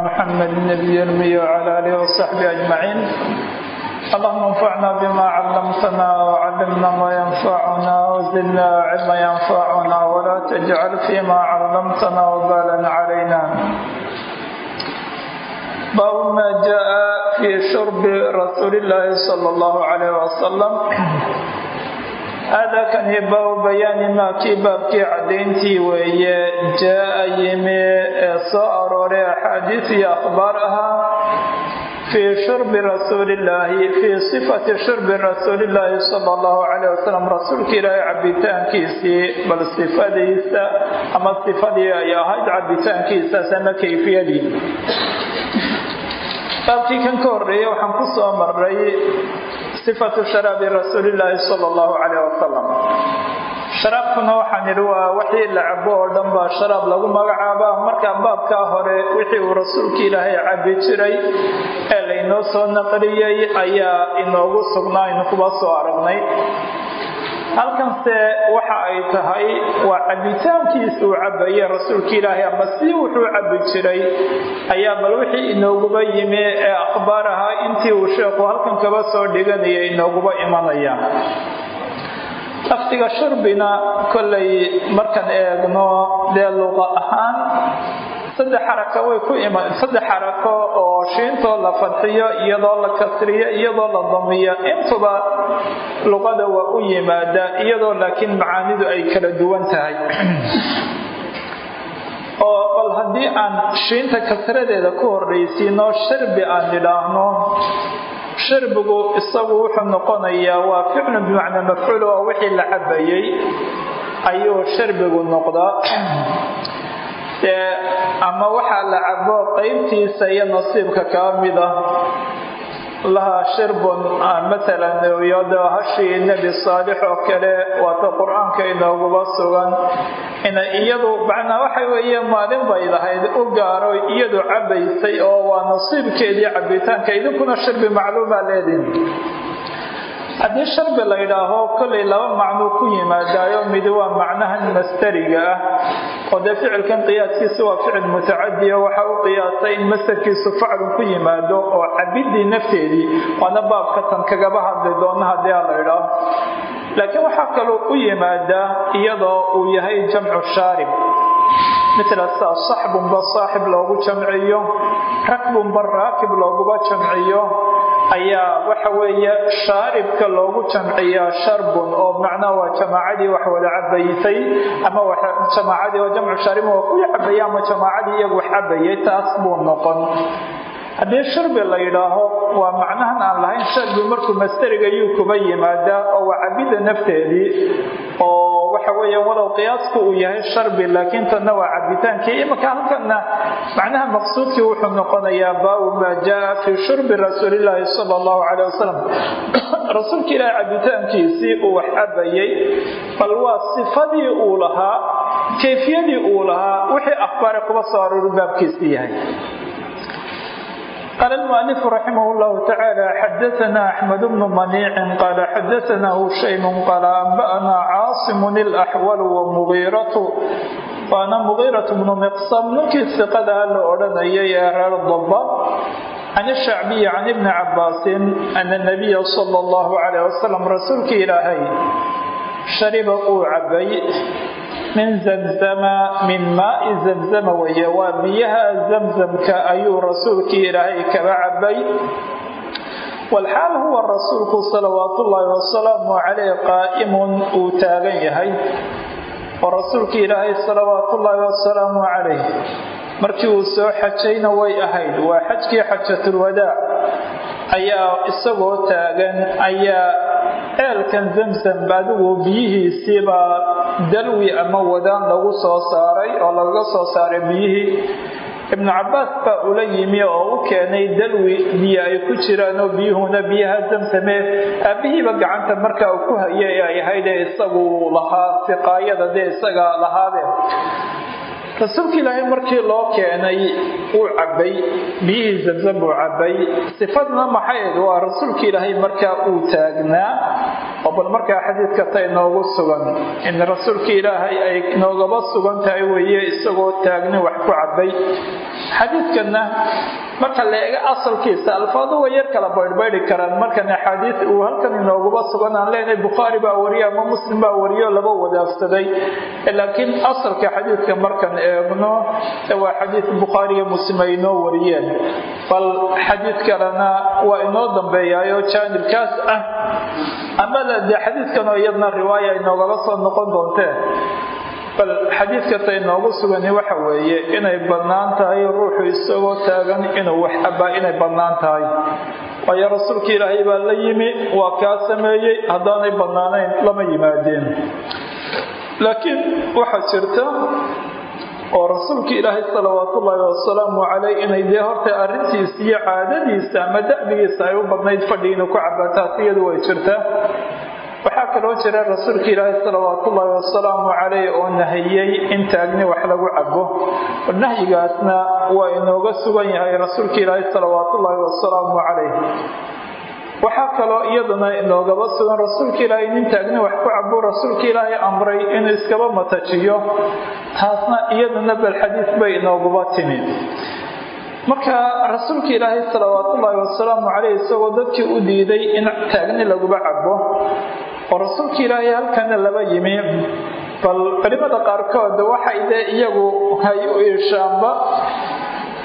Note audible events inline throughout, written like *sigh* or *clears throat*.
محمد النبي المي وعلى آله وصحبه أجمعين اللهم انفعنا بما علمتنا وعلمنا ما ينفعنا وزدنا علما ينفعنا ولا تجعل فيما علمتنا وبالا علينا باب ما جاء في شرب رسول الله صلى الله عليه وسلم hadakani baabu bayaani maa baabkii cadayntii weeye jaa-a yimi ee soo arooray axaadiis iyo akhbaar ahaa fii shurbi rasuulillaahi fii sifati shurbi rasuulillaahi sala allahu calayh wasalam rasuulka ilaahay cabitaankiisii bal sifadiisa ama sifadii ay ahayd cabitaankiisaasana kayfiyadii baabkii kan ka horreeya waxaan ku soo maray sifatu sharaabi rasuulillaahi sala allahu calayh wasalam sharaabkuna waxaan idhi waa wixii la cabo oo dhan baa sharaab lagu magacaabaa markaa baabkaa hore wixii uu rasuulka ilaahay cabi jiray ee laynoo soo naqliyey ayaa inoogu sugnaa aynu kuba soo aragnay halkanse waxa ay tahay waa cabitaankiisa uu cabaye rasuulka ilaahay ama si wuxuu cabi jiray. Ayaa bal wixii inooguba yimi ee akhbaar ahaa intii uu sheekhu halkan kaba soo dhiganaya inooguba imanaya. Lafdiga shurbina kollay markaan eegno dee luqa ahaan saddex xarako way ku iman. Saddex xarako oo shiintoo la fadxiyo iyadoo la kasriyo iyadoo la damiyo intuba luqada waa u yimaada iyadoo laakiin macaanidu ay kala duwan tahay. *clears throat* Oo bal haddii aan shiinta kasradeeda ku horraysiino sharbi aan idhaahno sharbigu isagu wuxuu noqonayaa waa ficlu bimacnaa mafcuul oo wixii la cabayey ayuu sharbigu noqdaa *clears throat* ama waxaa la cabo qeybtiisa iyo nasiibka kaa mid ah. Lahaa shirbun maalan iyado hashii nebi saalix oo kale waata qur'aanka inooguba sugan. Ina iyadu macnaa waxa weeye maalin bay lahayd u gaaro iyadu cabaysay oo waa nasiibkeedii cabitaanka idinkuna shirbi macluumaa leedin haddii sharbi la yidhaaho kollay laba macnuu ku yimaadaayo midi waa macnahan mastariga ah. Oo dee ficilkan qiyaaskiisu waa ficil mutacadiya waxa u qiyaasay in mastarkiisu faclun ku yimaado oo cabidii nafteedii waana baabka tan kagaba hadli doona haddii a la idhaaho laakiin waxaa kaloo u yimaadaa iyadoo uu yahay jamcu shaarib. Mitla saxbunba saaxib loogu jamciyo rakbunba raakib looguba jamciyo ayaa waxa weeye shaaribka loogu jamciyaa sharbun oo macnaha waa jamaacadii wax wada cabaysay ama jamaacadii oo jamcu shaarib waa kuwii cabaya ama jamaacadii iyagu wax cabayay taas buu noqon. Haddii sharbi la yidhaaho waa macnahan aan lahayn sharbi markuu masteriga yuu kuba yimaadaa oo waa cabidda nafteedii oo waxa weeye walow qiyaasku uu yahay sharbi laakiin tanna waa cabitaankii imanka halkanna macnaha maqsuudkii wuxuu noqonayaa baabu maa jaa fii shurbi rasuulillaahi sala allahu caleyh wasalam *coughs* rasuulka ilaahi cabitaankiisii uu wax cabayay bal waa sifadii uu lahaa kayfiyadii uu lahaa wixii akhbaare kuba soo aroori baabkiisii yahay قال المؤلف رحمه الله تعالى حدثنا أحمد بن منيع قال حدثنا هشيم قال أنبأنا عاصم الأحول ومغيرة وأنا مغيرة بن مقصم نكي الثقة الأولى يا أهل الضباب عن الشعبي عن ابن عباس أن النبي صلى الله عليه وسلم رسولك إلهي شرب عبي min zamzama min maai zamzama weeye waa biyaha zamzamka ayuu rasuulkii ilaahay kaba cabay walxaal huwa rasuulku salawaatu ullaahi wasalaamu caleyh qaa'imun uu taagan yahay. Oo rasuulkii ilaahay salawaatu ullaahi wasalaamu calayh markii uu soo xajayna way ahayd waa xajkii xajatulwadaac ayaa isagoo taagan ayaa ceelkan zamzam adigu biyihiisiibaa dalwi ama wadaan lagu soo saaray oo lagaga soo saaray biyihii. Ibnu cabaas baa ula yimi oo u keenay dalwi biyo ay ku jiraan oo biyuhuna biyaha zamsame aabihiiba gacanta markaa uu ku hayay ay ahaydee isagu lahaa siqaayada dee isaga lahaadeen rasuulka ilaahay markii loo keenay wuu cabbay biyihii zamzam buu cabbay sifadna maxayd waa rasuulka ilaahay markaa uu taagnaa. Oo bal markaa xadiidka tay noogu sugan in rasuulka ilaahay ay noogaba sugan tahay weeye isagoo taagni wax ku cabbay. Xadiidkanna marka la eega asalkiisa alfaadu way yar kala baydhbaydhi karaan. Markan axaadiis uu halkan inooguba sugan aan leenahay bukhaari baa wariye ama muslim baa wariyo laba wadaagsaday. Laakiin asalka xadiidka markan eegno waa xadiid bukhaari iyo muslim ay inoo wariyeen. Bal xadiid kalena waa inoo dambeeyaayo jaanibkaas ah. Ama dee xadiidkanoo iyadna riwaaya inoogala soo noqon doontee bal xadiidkata inoogu sugani waxa weeye inay bannaan tahay ruuxu isagoo taagan inuu wax cabbaa inay bannaan tahay. Waayo rasuulka ilaahay baa la yimi waa kaa sameeyey haddaanay bannaanayn lama yimaadeen. Laakiin waxaa jirta oo rasuulka ilaahay salawaatullaahi wasalaamu caleyh inay dee horta arrintiisa iyo caadadiisa ama da'bigiisa ay u badnayd fadhi inuu ku cabbaa taas iyadu way jirtaa. Waxaa kaloo jira rasuulka ilaahay salawaatullaahi wasalaamu caleyh oo nahiyey in taagni wax lagu cabo nahyigaasna waa inooga sugan yahay rasuulka ilaahay salawaatullaahi wasalaamu caleyh waxaa kaloo iyaduna inoogaba sugan rasuulka ilaahay nin taagni wax ku cabo rasuulka ilaahay amray inuu iskaba matajiyo. Taasna iyaduna bal xadiis bay inooguba timi. Marka rasuulka ilaahay salawaatullaahi wasalaamu caleyh isagoo dadkii u diiday in taagni laguba cabo oo rasuulka ilaahay halkana laba yimi. Bal culimada qaarkood waxay dee iyagu hay u iishaanba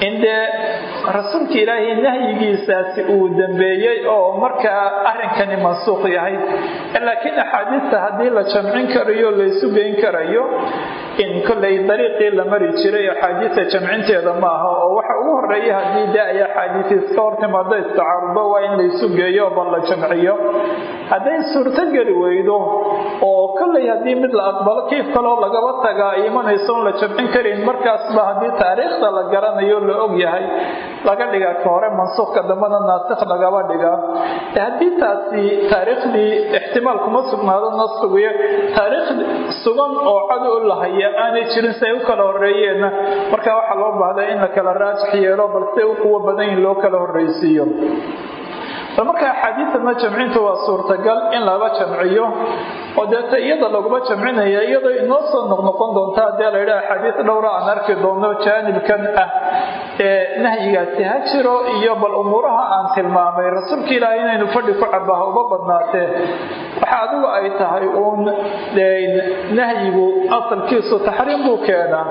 in dee rasuulka ilaahay nahyigiisaasi uu dambeeyey oo markaa arrinkani mansuuq yahay laakiin axaadiista haddii la jamcin karayo laysu geyn karayo in kollay dariiqii la mari jiray axaadiista jamcinteeda maaha oo waxa ugu horreeya haddii dee ay axaadiisi iska hortimaado istacaarudo waa in laysu geeyo bal la jamciyo. Hadday suurtogeli weydo oo kollay haddii mid la aqbalo kiif kaloo lagaba tagaa imanayso on la jamcin karin markaasba haddii taariikhda la garanayo la og yahay. Laga dhigaa ka hore mansuukhka dambena naasikh lagaba dhigaa. Haddii taasi taariikhdii ixtimaal kuma sugnaado nasugiyo taariikh sugan oo cad u lahaya aanay jirin si ay u kala horeeyeenna markaa waxaa loo baahdaa in la kala raajix yeelo balse u quwo badan in loo kala horreysiiyo bal marka axaadiidana jamcintu waa suurtagal in lala jamciyo oo deeta iyada laguma jamcinaya iyadoo inoo soo noqnoqon doonta haddii la yidhaha axaadiis dhowra aan arki doono jaanibkan ah ee nahyigaasi ha iyo bal umuuraha aan tilmaamay rasuulka ilaahay inaynu fadhi ku cabaha uba badnaatee waxa adigu ay tahay uun nahyigu asalkiisu taxriim buu keenaa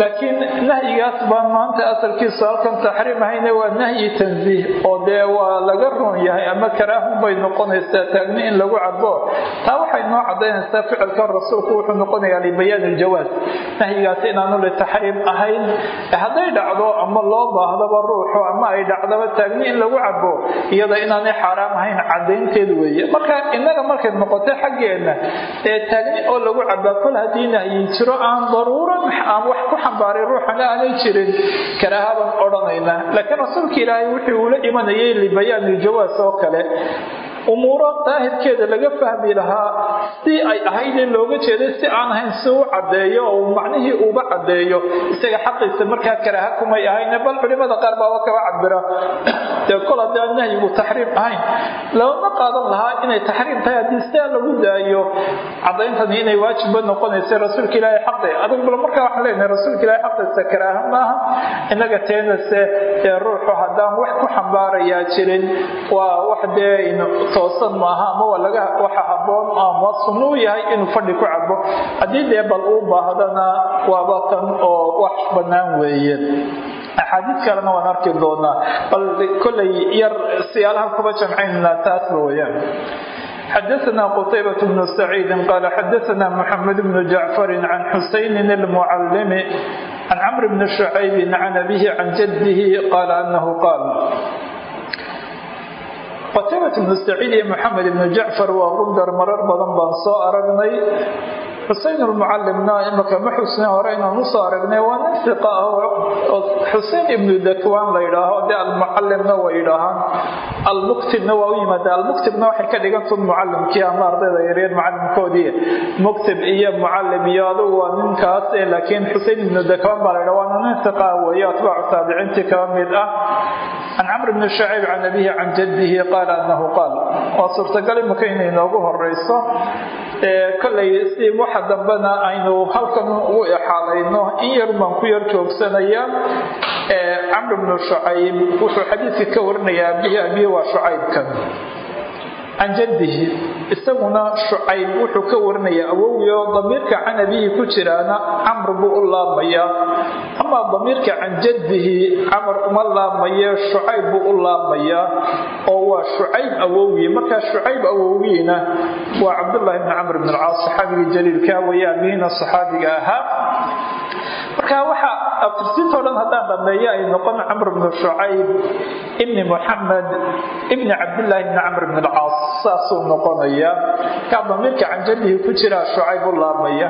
laakiin nahyigaas baan maanta asalkiisu halkan taxriim ahayne waa nahyi tansiih oo dee waa laga roon yahay ama karaahun bay noqonaysaa taagni in lagu cabo taa waxay noo cadaynaysaa ficilkan rasuulku wuxuu noqonayaa libayaan iljawaas nahyigaasi inaanu litaxriim ahayn hadday dhacdo ama loo baahdaba ruuxu ama ay dhacdaba taagni in lagu cabo iyada inaanay xaaraam ahayn cadaynteed weeye. Marka innaga markay noqotay xaggeenna ee taagni oo lagu cabaa kol haddii nahyi jiro aan daruura aan wax ku xambaaray ruuxana aanay jirin. Karaahaban odhanaynaa. Laakiin rasuulka ilaahay wuxuu ula imanayay libayaan iljawaas oo kale umuuro daahirkeeda laga fahmi lahaa si ay ahayd in looga jeeday si aan ahayn si u caddeeyo oo macnihii uuba caddeeyo. Isaga xaqiisa markaa karaaha kumay ahayne bal culimada qaar baaba kaba cabira. Dee kol haddii aan nahyigu taxriim ahayn lagama qaadan lahaa inay taxriim tahay haddii sidaa lagu daayo. Caddayntani inay waajibba noqonaysa rasuulka ilaahay xaqi adigu bal markaa waxaan leenahay rasuulka ilaahay xaqiisa karaaha maaha innaga teenase ee ruuxu haddaan wax ku xambaarayaa jirin waa wax dee toosan maaha ama waa laga waxa haboon ama sunno u yahay inuu fadhi ku cabo haddii dee bal uu baahdana waaba tan oo wax bannaan weeye axaadiis kalena waan arki doonaa bal kollay yar siyaalahan kuba jamcaynna taasba weyaan xdثna qتيبة بن سعيid qال xdثna محمد بن جعفر عن حسين المعلم عن cمر بن شعyب عن أبيه عن جده qال أنه qاal fatibatu ibnu saciid iyo maxamed ibnu jacfar waa qundar marar badan baan soo aragnay xusein almucalimna imaka ma xusne hore inaan u soo aragnay waa nin fiqa ah xusein ibnu dakwaan la yidhaaho dee almucalimna way yidhaahaan. Almuktibna waa u yimaada almuktibna waxay ka dhiganta mucalimkii ama ardayda yaryar macalimkoodii muktib iyo mucalim iyo adugu waa ninkaas laakiin xusein ibnu dakwaan baa la yidhaha waana nin fiqa weeye atbaacu taabiciintii kaba mid ah. Can camr bni shacayb can abihi can jaddihi qaala anahu qaal waa suurtagal imika inay noogu horeyso kolay waxa dambena aynu halkan ugu exaalayno in yar baan ku yar joogsanaya camr bnu shucayb wuxuu xadiidka ka warinayaa abihi abihi waa shucaybkan can jaddihi isaguna shucayb wuxuu ka warinayaa awowyo damiirka can abihi ku jiraana camr buu u laabmayaa amaa damiirka can jaddihi camar uma laabmaye shucayb buu u laabmayaa oo waa shucayb awowyi. Markaa shucayb awowyiina waa cabdullaahi bni camr bn alcaas saxaabigii jaliilka weeye abihiina saxaabiga ahaa. Marka waxa abtirsiintao dhan haddaan dhameeyo ay noqon camr bnu shucayb ibni muxamed ibni cabdillaahi bni camr bn alcaas saasuu noqonaya kaa damiirka canjadihi ku jiraa shucayb u laabmaya.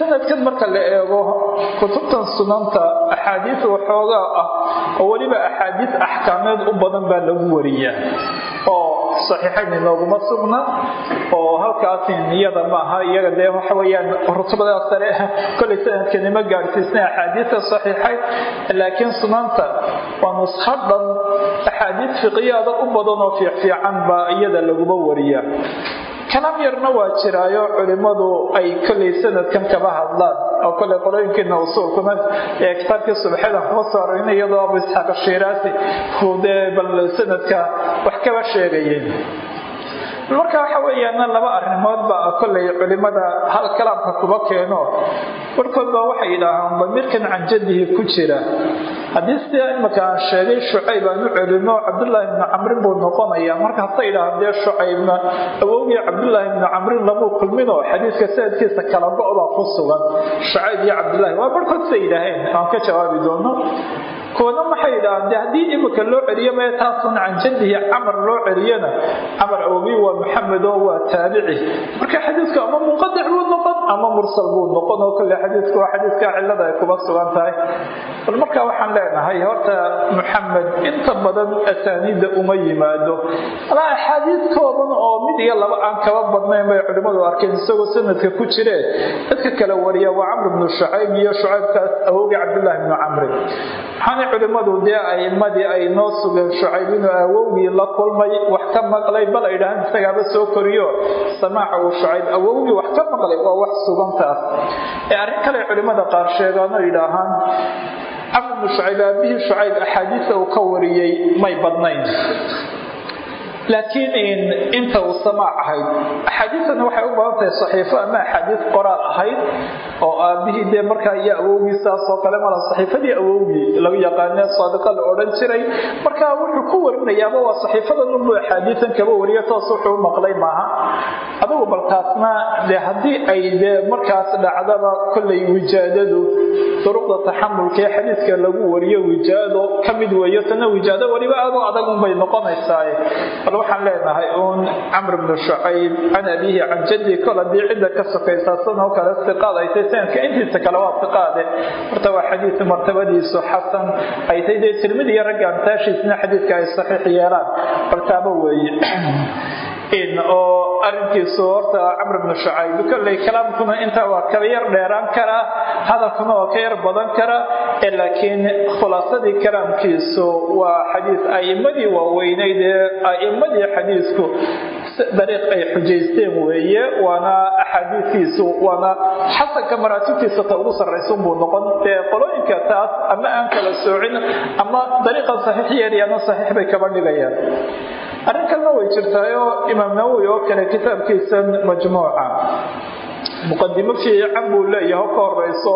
Sanadkan marka la eego kutubtan sunanta axaadiis waxoogaa ah oo weliba axaadiis axkaameed u badan baa lagu wariyaa oo saxiixayn inooguma sugna oo halkaasi niyada maaha iyaga dee waxa weyaan rutubada sare kolay sanadkanima gaadhsiisna axaadiista saxiixayn laakiin sunanta waa nusxo dhan axaadiis fiqiyaada u badan oo fiicfiican baa iyada laguma wariyaa kalaam yarna waa jiraayo culimmadu ay kolay sanadkan kaba hadlaan. Oo kolay qolooyinkiina usuulkuna ee kitaabkii subxeeda kuma soo iyadoo abu isxaaq ashiraasi uu dee bal sanadka wax kaba sheegayeen marka waxa weeyaan laba arrimood baa kollay culimada hal kalaamka kuba keeno. Warkood baa waxay yidhaahaan damiirkan canjadihi ku jira. Haddii sidaa imika aan sheegay shucayb aan u celino cabdullaahi bni camrin buu noqonayaa. Marka hasa yidhaahaan dee shucaybna awowgii cabdullaahi bni camrin lamuu kulminoo xadiiska sanadkiisa kala go-baa ku sugan. Shucayb iyo cabdullaahi waa barkood say yidhaaheen aan ka jawaabi doono kuwana maxay yidhahaan de haddii imika loo celiyo mee taasun can jadihi camar loo celiyana camar awogii waa maxamed oo waa taabici. Marka xadiidku ama munqadic buu noqon ama mursal buu noqon oo kale xadiidku waa xadiidka cilada ay kuba sugan tahay. Bal marka waxaan leenahay horta maxamed inta badan asaaniidda uma yimaado. Alaa axaadiis kooban oo mid iyo laba aan kaba badnayn bay culimmadu arkeen isagoo sanadka ku jireen dadka kale wariya waa camr bnu shucayb iyo shucaybkaas awogii cabdullaahi bnu camrin waxaana culimmadu dee aimadii ay noo sugeen shucayb inuu awowgii la kulmay wax ka maqlay bal ay dhahaan isagaaba soo koriyo. Samaaca uu shucayb awowgii wax ka maqlay waa wax sugantaas. Ee arrin kale culimmada qaar sheegaan oo yidhaahaan camr bnu shucayb aabihii shucayb axaadiisa uu ka wariyey may badnayn laakiin inta uu samaac ahayd. Axaadiisana waxay u badan tahay saxiifo ama axaadiis qoraal ahayd oo aabihii dee markaa iyo awowgii saasoo kale mala saxiifadii awowgii lagu yaqaane saadiqa la odhan jiray. Marka wuxuu ku warinayaaba waa saxiifada nunbu axaadiisan kaba wariyo toos wuxuu maqlay maaha. Adigu bal taasna dee haddii ay dee markaas dhacdaba kollay wijaadadu duruqda taxamulka ee xadiiska lagu wariyo wijaado ka mid weeyo tana wijaado weliba aad u adag unbay noqonaysaa bal waxaan leenahay uun camr bnu shucayb can abiihi can jaddi kol cidda ka sokaysaa sanoo kale siqaad ay tay sanadka intiisa kale waa siqaade horta waa xadiis martabadiisu xasan ay tay dee tirmidi iyo ragga amtaashiisna xadiiska ay saxiix yeelaan. Bartaaba weeye oo arinkiisu horta camr bnu shucayb kolley kalaamkuna intaa waa kaba yar dheeraan karaa hadalkuna waa ka yar badan karaa laakiin khulaasadii kalaamkiisu waa xadiis a'imadii waaweyneyd ee a'imadii xadiisku dariiq ay xujaysteen weeye waana axaadiiskiisu waana xasanka maraatibtiisa ta ugu sarraysunbuu noqon. Ee qolooyinka taas ama aan kala soocin ama dariiqan saxiix yeeliyana saxiix bay kaba dhigayaan. Arrin kalena way jirtaayoo imaam nawowi oo kale kitaabkiisan majmuuca muqadimo fiican buu leeyahay oo ka horeyso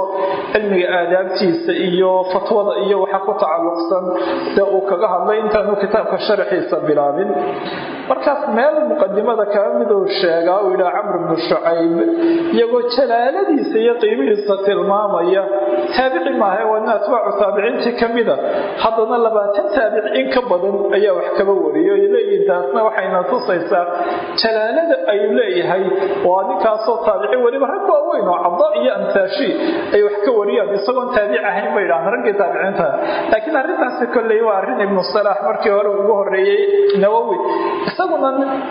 cilmiga aadaabtiisa iyo fatwada iyo waxa ku tacalluqsan dee uu kaga hadlay intaanu kitaabka sharaxiisa bilaabin. Markaas meel muqadimada kala miduu sheegaa uu yidhaha camr bnu shucayb iyagoo jalaaladiisa iyo qiimihiisa tilmaamaya taabici maaha waana atbaacu taabiciintii ka mida haddana labaatan taabic in ka badan ayaa wax kaba wariyo. Ay leeyihiin taasna waxayna tusaysaa jalaalada ayuu leeyahay. Waa ninkaasoo taabici weliba rag waaweyn oo caddo iyo amtaashi ay wax ka wariyaan isagoon taabic ahayn bay idhahaan raggii taabiciinta. Laakiin arrintaasi kolley waa arrin ibnu salaax markii hore ugu horreeyey nawowi isaguna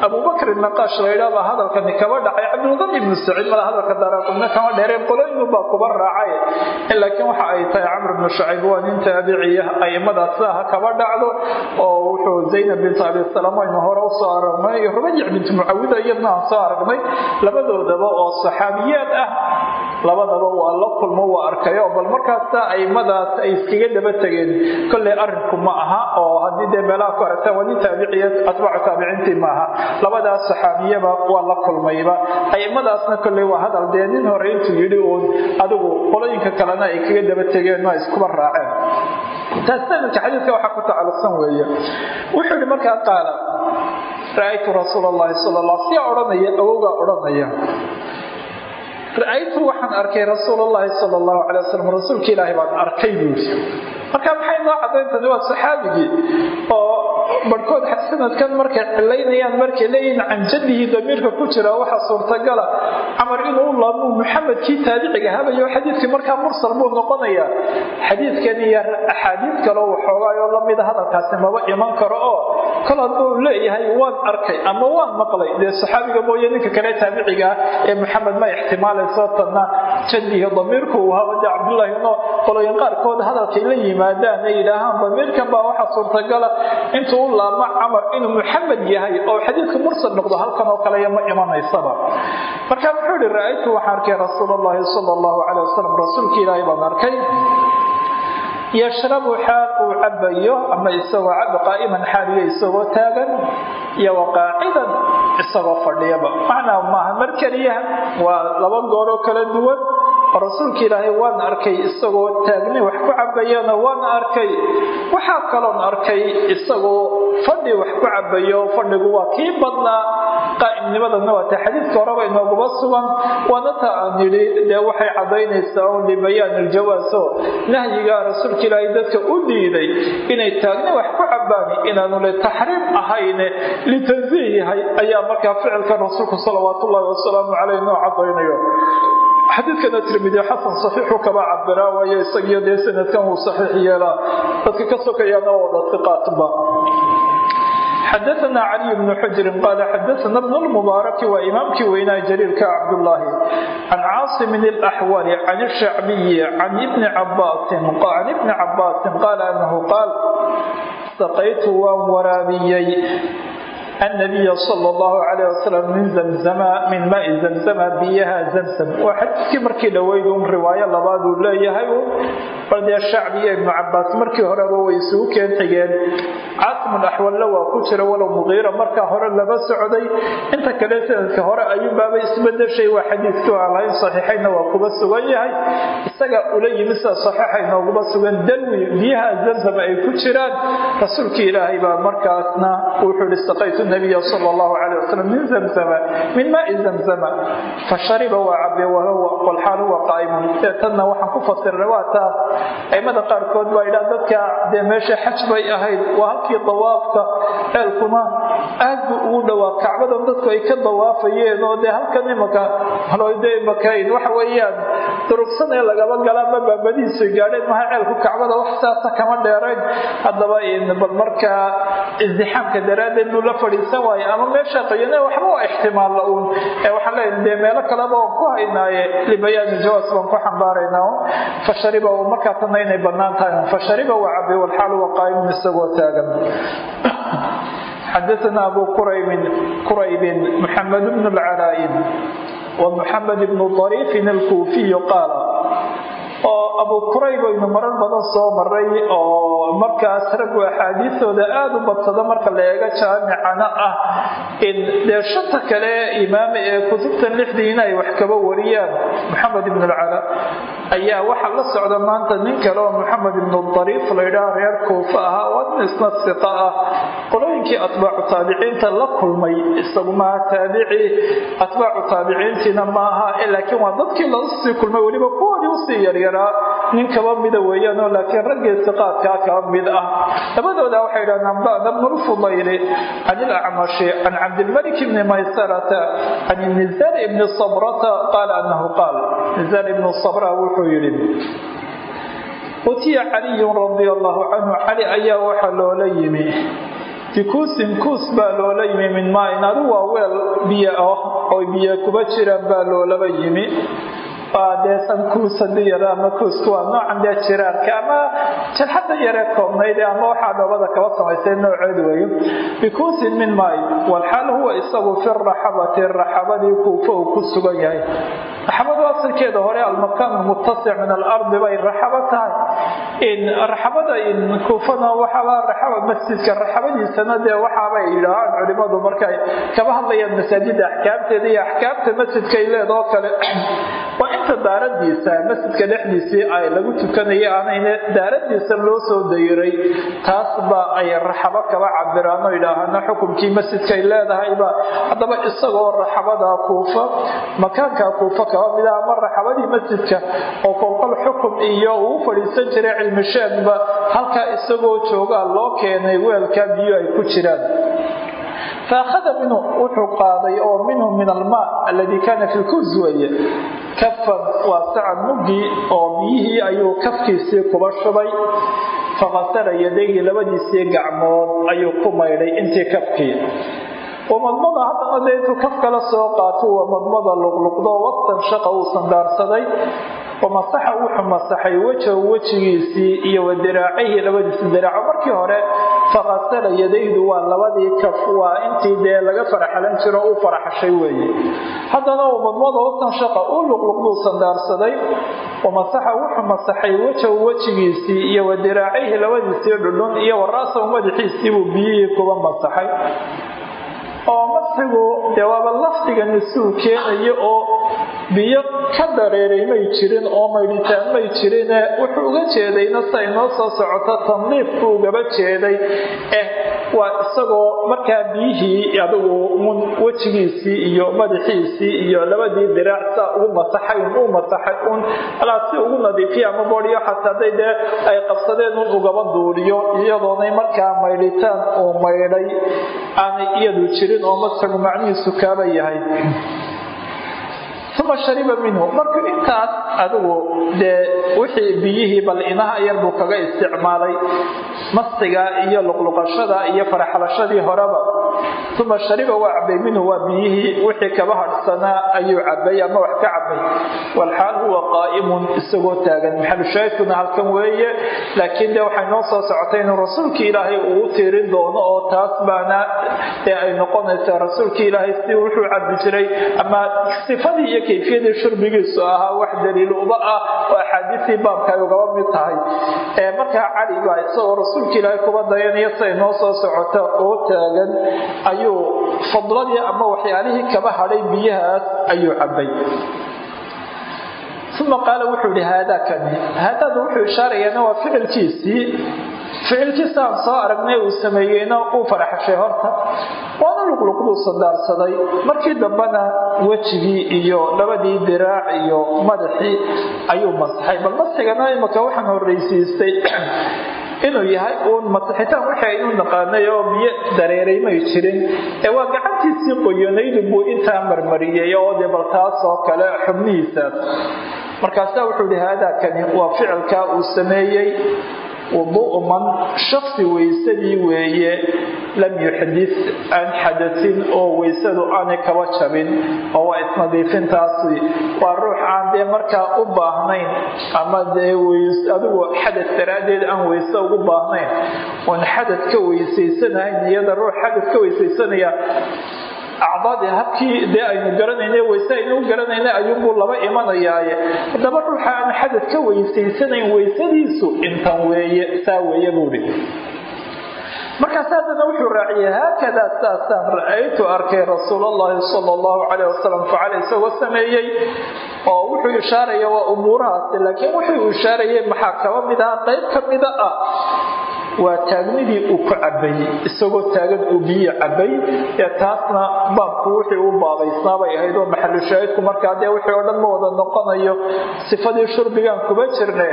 abubakr naqaash la yidhaha baa hadalkani kaba dhacay cabdulqani ibnu saciid mala hadalka daraaqubna kama dheereen qoloynu baa kuba raacay. Laakiin waxa ay tahay camr ibnu shacayb waa nin taabiciya aimadaas sidaa ha kaba dhacdo oo wuxuu zaynab bint abi salama aynu hore u soo aragnay iyo rubayic bint mucawida iyadna aan soo aragnay labadoodaba oo saxaabiyaad ah. Labadaba waa la kulmo waa arkayo bal markaasta aimadaas ay iskaga daba tegeen kolley arinku ma aha oo haddii dee meelaha ku aragtaan waa nin taabiciya atbaacu taabiciintii maaha labadaas saxaabiyaba waa la kulmayba. Aimadaasna kolley waa hadal dee nin hore intuu yidhi uun adigu qolooyinka kalena ay kaga daba tegeen ma iskuba raaceen. Taas sanadka xadiidka waxaa ku tacalluqsan weeye. Wuxuu yihi markaa qaala ra'aytu rasuula allahi sala allah siyaa odhanaya awowgaa odhanaya ra'aytu waxaan arkay rasuul allahi sala allahu calay wasalam rasuulka ilaahay baan arkay buuri marka maxay noo cadayntani waa saxaabigii oo barhkood sanadkan markay cilaynayaan markay leeyihiin can jadihi damiirka ku jira waxaa suurtagala camar inuu u laabmuu muxamedkii taabiciga habayo xadiidkii markaa mursal buu noqonayaa xadiidkan iyo axaadiid kaleo waxoogaayoo lamida hadalkaasi maba iman karo oo kol hadduu leeyahay waan arkay ama waan maqlay. Dee saxaabiga mooye ninka kale taabiciga ah ee maxamed ma ixtimaalayso tanna jadihi damiirku uu habade cabdullaahi no qoloyin qaarkood hadalkay la yimaadaan ay yidhaahaan damiirkan baa waxaa suurtagala intuu u laabma camar inuu muxamed yahay oo xadiidku mursal noqdo halkan oo kale ma imanaysaba. Marka wuxuu ihi ra'aytu waxaan arkay rasuul allahi sala allahu calay wasalam rasuulka ilaahay baan arkay. Yashrabu xaal uu cabayo ama isagoo caba qaa'iman xaaliya isagoo taagan iyo waqaacidan isagoo fadhiyaba. Macnaa maaha mar keliya waa laba gooroo kala duwan rasuulka ilaahay waan arkay isagoo taagni wax ku cabayana waan arkay. Waxaa kaloon arkay isagoo fadhi wax ku cabayo fadhigu waa kii badnaa. Qaa'imnimadana waata xadiidka horeba inooguba sugan. Waana ta aan yidhi dee waxay cadaynaysaa un libayaan iljawaaso nahyigaa rasuulka ilaahay dadka u diiday inay taagni wax ku cabaani inaanu le taxriim ahayne litansiih yahay ayaa markaa ficilka rasuulku salawaatu ullahi wasalaamu caleyh noo cadaynayo xadiidkana tirmidi xasan saxiixu kaba cabiraa waayo isagiyo dee sanadkan wuu saxiix yeelaa dadka ka sokayaana wada iqaatba xadaana caliy bnu xujrin qaala xadaana bnu lmubaaraki waa imaamkii weynaa jaliilka cabdullaahi can caasimin alaxwali can shacbiyi can ibni cabaasin can anahu qaal saqaytu waan waraabiyey النبي صلى الله عليه وسلم من زمزم من ماء زمزم بيها زمزم وحديثكii markii dhaweyd un riwaayo labaad uu leeyahay baldee shacbiya ibnu cabaas. Markii horeba way isugu keen xigeen caasim axwalle waa ku jira walow muqiira markaa hore laba socday. Inta kale sanadka hore ayuunbaaba isbedeshay waa xadiidkii aan lahayn saxiixayna waa kuba sugan yahay. Isaga ula yimi sida saxiixa inooguma sugan. Dalwi biyaha zamzam ay ku jiraan. Rasuulkii ilaahay baa markaasna wuxuu ihi istaqaytu nabiya sala allahu calay wasalam min zamzama min maai zamzama fashariba waa cabe walxaal huwa qaa'imun. Tanna waxaan ku fasiray waa taas aimada qaarkood baa idhaa dadka dee meesha xaj bay ahayd waa halkii dawaafka ceelkuna aad buu ugu dhowaa kacbadan dadku ay ka dawaafayeen oo dee halkan imaka haloyde imakayn waxa weeyaan durugsanee lagaba galaa baabadihiisu gaadheen maha ceelku kacbada wax saasa kama dheerayn? Haddaba bal markaa isdixaamka daraaddeed buu la fadhiisan waayey ama meeshaa qayane waxba waa ixtimaalla uun. Waxaan leeyahay dee meelo kaleba waan ku haynaaye libayaani jawaas baan ku xambaaraynaa fashariba markaa tanna inay bannaan tahay fashariba waa cabe walxaalu waa qaa'imun isagoo taagan. *coughs* Xadaثna abu qurayb qurayb mxamed bn اlcaraa'in ومحamed bn طariifin اlkuufiy qaala oo abu qurayb aynu marar badan soo maray oo markaas raggu axaadiisooda aada u badsado marka la eego jaamicana ah in dee kale imaame ee kutubtan lixdiina ay wax kaba wariyaan. Maxamed ibn alcala ayaa waxaa la socda maanta nin kale oo maxamed ibnu dariif laydhaha reer kuufa ahaa waa nin isna siqa ah. Qolooyinkii atbaacu taabiciinta la kulmay isagu taabici atbaacu taabiciintiina maaha laakiin waa dadkii lausii kulmay weliba kuwoodii u sii yaryaraa nin kaba mida weeyaanoo laakiin raggii siqaadkaa kaba mid ah. Labadooda waxay dhahdeen ambana bnu lfudayli can ilacmashi can cabdilmalik bni maysarata can nizar ibni sabrata. Qaala anahu qaal nizar ibnu sabra wuxuu yidhi utiya caliyun radia allahu canhu cali ayaa waxaa loola yimi. Bikuusin kuus baa loola yimi min maain adu waa weel biyo ah oo biyo kuba jiraan baa loolaba yimi waa dee sankuus haddii yara ama kuusku waa noocan dee jiraarka ama jarxadda yaree koobnayd ama waxaa dhoobada kaba samaysay nooceed weeye bikuusin min maay walxaal huwa isagu fi raxabati raxabadii kuufa uu ku sugan yahay. Raxabadu asalkeeda hore almakaan almuttasic min alardi bay raxabo tahay. Raxabada kuufana waxaaba raxaba masjidka raxabadiisana dee waxaabay yidhaahaan culimadu markay kaba hadlayaan masaajida axkaamteeda iyo axkaamta masjidkay leedoo kale inta daaradiisa masjidka dhexdiisii ay lagu tukanaya aanayna daaradiisa loo soo dayiray taasba ay raxabo kaba cabiraan oo yidhaahana xukunkii masjidkay leedahayba haddaba isagoo raxabada kuufa makaanka kuufa kaba mida ama raxabadii masjidka oo kolqol xukum iyo uu fadhiisan jiray cilmi sheegba halkaa isagoo joogaa loo keenay weelka biyo ay ku jiraan faakhada minhu wuxuu qaaday oo minhu min almaa aladii kaana fi lkuus weeye kafan waa sacan muggii oo biyihii ayuu kafkiisii kuba shubay faqasala yadayhi labadiisii gacmood ayuu ku maydhay intii kafkii wamadmada haddana dee kaf kala soo qaato waa madmada luqluqdo waqtan shaqa uu sandaarsaday wamasaxa wuxuu masaxay wejahu wejigiisii iyo wa diraacihi labadiisi diraaco. Markii hore faqasala yadaydu waa labadii kaf waa intii dee laga faraxalan jiro uu faraxashay weeye. Haddana wamadmada waqtan shaqa uu luqluqduu sandaarsaday wamasaxa wuxuu masaxay wejahu wejigiisii iyo wa diraacihi labadiisii dhudhun iyo wa ra'sahu madaxiisii buu biyihii kuba masaxay oo masxigu dee waaba lafdigani suu keenayo oo biyo ka dareeray may jirin oo maydhitaan may jirine wuxuu uga jeedayna si ay noo soo socoto tandiifku ugaba jeeday eh waa isagoo markaa biyihii adigu un wejigiisii iyo madaxiisii iyo labadii diraac ugu masaxay un u masaxay un alaa si ugu nadiifiya ama boodhiyo xataa dee ay qabsadeen un ugaba duuliyo iyadoonay markaa maydhitaan uu maydhay aanay iyadu jirin oo masxigu macnihiisu kaaba yahay uma shariba minhu. Markuu intaas adigu dee wixii biyihii bal inaha yar buu kaga isticmaalay. Masxiga iyo luqluqashada iyo faraxalashadii horeba. Uma shariba waa cabay minhu waa biyihii wixii kaba hadhsanaa ayuu cabay ama wax ka cabay walxaal huwa qaa'imun isagoo taagan. Maxalushaahidkuna halkan weeye? Laakiin dee waxay noo soo socotay inuu rasuulkii ilaahay uu tiirin doono oo taas baana dee ay noqonaysaa rasuulkii ilaahay si wuxuu cabi jiray. Ama sifadii iyo kayfiyadii shurbigiisu ahaa wax daliil uba ah oo axaadiistii baabka ay ugaba mid tahay. Markaa cali baa isagoo rasuulka ilaahay kuba dayanaya siay noo soo socota oo taagan ayuu fadladii ama waxyaalihii kaba hadhay biyahaas ayuu cabay uma qaala wuxuu yihi haadakani. Haadaada wuxuu ishaarayaana waa ficilkiisii ficilkiisa aan soo aragnay uu sameeyeyna uu faraxashay horta. Waana luqluqduu sandaarsaday markii dambena wejigii iyo labadii diraac iyo madaxii ayuu masaxay. Bal masxigana imaka waxaan horreysiistay *clears throat* inuu yahay uun masaxitaan wixii aynu naqaanay oo biyo dareeray may jirin. Ee waa gacantiisii qoyanaydu buu intaa marmariyey oo dee bal taas oo kale xubnihiisaas markaasaa wuxuu ihi haadaakani waa ficilkaa uu sameeyey wudu'u man shaksi weysadii weeye lam yuxdis aan xadasin oo weysadu aanay kaba jabin oo waa isnadiifintaasi waa ruux aan dee markaa u baahnayn ama dee adigu xadad daraaddeed aan weyse ugu baahnayn. Oon xadad ka weysaysanahayn iyada ruux xadad ka weysaysanaya acdaadii habkii dee aynu garanayna weyse aynu u garanayna ayuunbuu laba imanayaaye. Haddaba ruuxa aan xadad ka weysaysanayn weysadiisu intan weeye saa weeye buuhi markaas haddana wuxuu raaciyey haakadaa saasaan ra'aytu arkay rasuul allahi sala allahu calayh wasalam facala isagoo sameeyey oo wuxuu ishaaraya waa umuurahaasi laakiin wuxuu ishaarayay maxaa kaba mid aha qayb ka mida ah waa taagnidii uu ku cabay isagoo taagan uu biyi cabay ee taasna baabku wixii u baabaysnaa bay ahayd oo maxalushaahidku markaa dee wixii oo dhan ma wada noqonayo sifadii shurbigaan kuma jirne.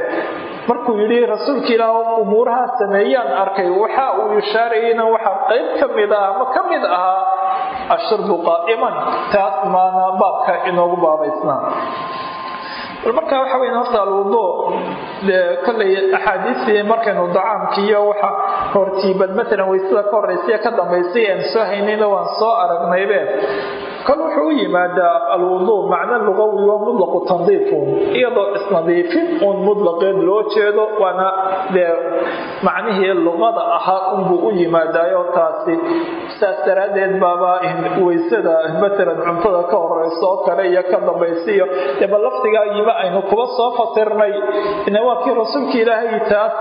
Markuu yidhi rasuulka ilaah umuuraha sameeyaan arkay waxa uu ishaarayeyna waxaa qayb ka mid ah ama ka mid ahaa ashurbu qaa'iman. Taas maana baabka inoogu baabaysnaa bal markaa waxa weya horta alwudu dee axaadiistii markaynu dacaamkiiyo waxa hortiibad matalan waysada ka horraysiya ka dambaysay aan soo haynayna waan soo aragnaybe kol wuxuu yimaadaa alwudu macno luqawi waa mutlaqu tandiifun iyadoo isnadiifin uun mutlaqeed loo jeedo waana dee macnihii luqada ahaa unbuu u yimaadaayo taasi. Saas daraaddeed baaba waysada matalan cuntada ka horeysa oo kale iyo ka dambaysiyo deba laftigaa yima aynu kuba soo fasirnay ina waa kii rasuulka ilaahay taas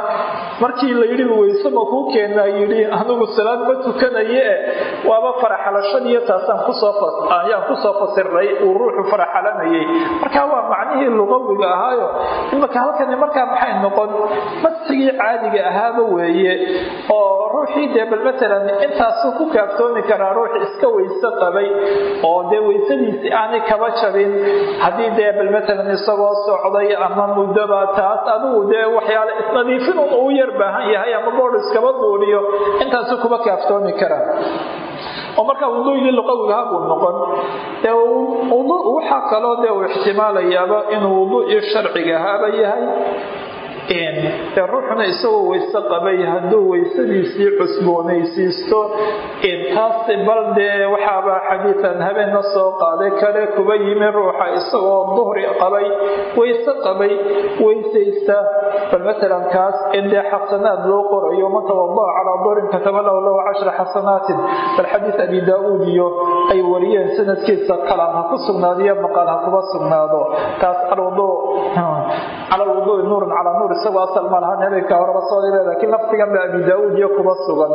markii la yidhi weyse ma kuu keenaa? yidhi anigu salaad ma tukanaye waaba faraxalashadiiyo taasaan ku soo ayaan ku soo fasirnay uu ruuxu faraxalanayay marka waa macnihii luqawiga ahaayo. Imaka halkani markaa maxay noqon? Masigii caadiga ahaaba weeye oo ruuxii dee bal matalan intaasuu ku kaaftoomi karaa ruux iska weyse qabay oo dee weysadiisii aanay kaba jabin. Haddii dee bal matalan isagoo socday ama muddoba taas adigu dee waxyaale isnadiifinun uu yar baahan yahay ama boodh iskaba duuliyo intaasuu kuba kaaftoomi karaa oo markaa wuduugii luqawigaha buu noqon waxaa kaloo dee uu ixtimaalayaaba inuu wuduucii sharcigahaaba yahay dee ruuxuna isagoo weyse qabay hadduu weysadiisii cusboonaysiisto taas bal dee waxaaba xadiidan habeenna soo qaaday kale kuba yimi ruuxa isagoo duhri qabay weyse qabay weysaysta bal matalan kaas in dee xasanaad loo qorayo man tawadaca calaa duhrin kataba lahu lahu cashra xasanaatin. Bal xadiis abi daa-uud iyo ay wariyeen sanadkiisa kalaan ha ku sugnaadiyo maqal ha kuba sugnaado. Taas alwuduu cala nuurun calaa nuur isagoo asal ma lahan habeenka horeba soo ile laakiin laftigan ba abi daa-uud iyo kuba sugan.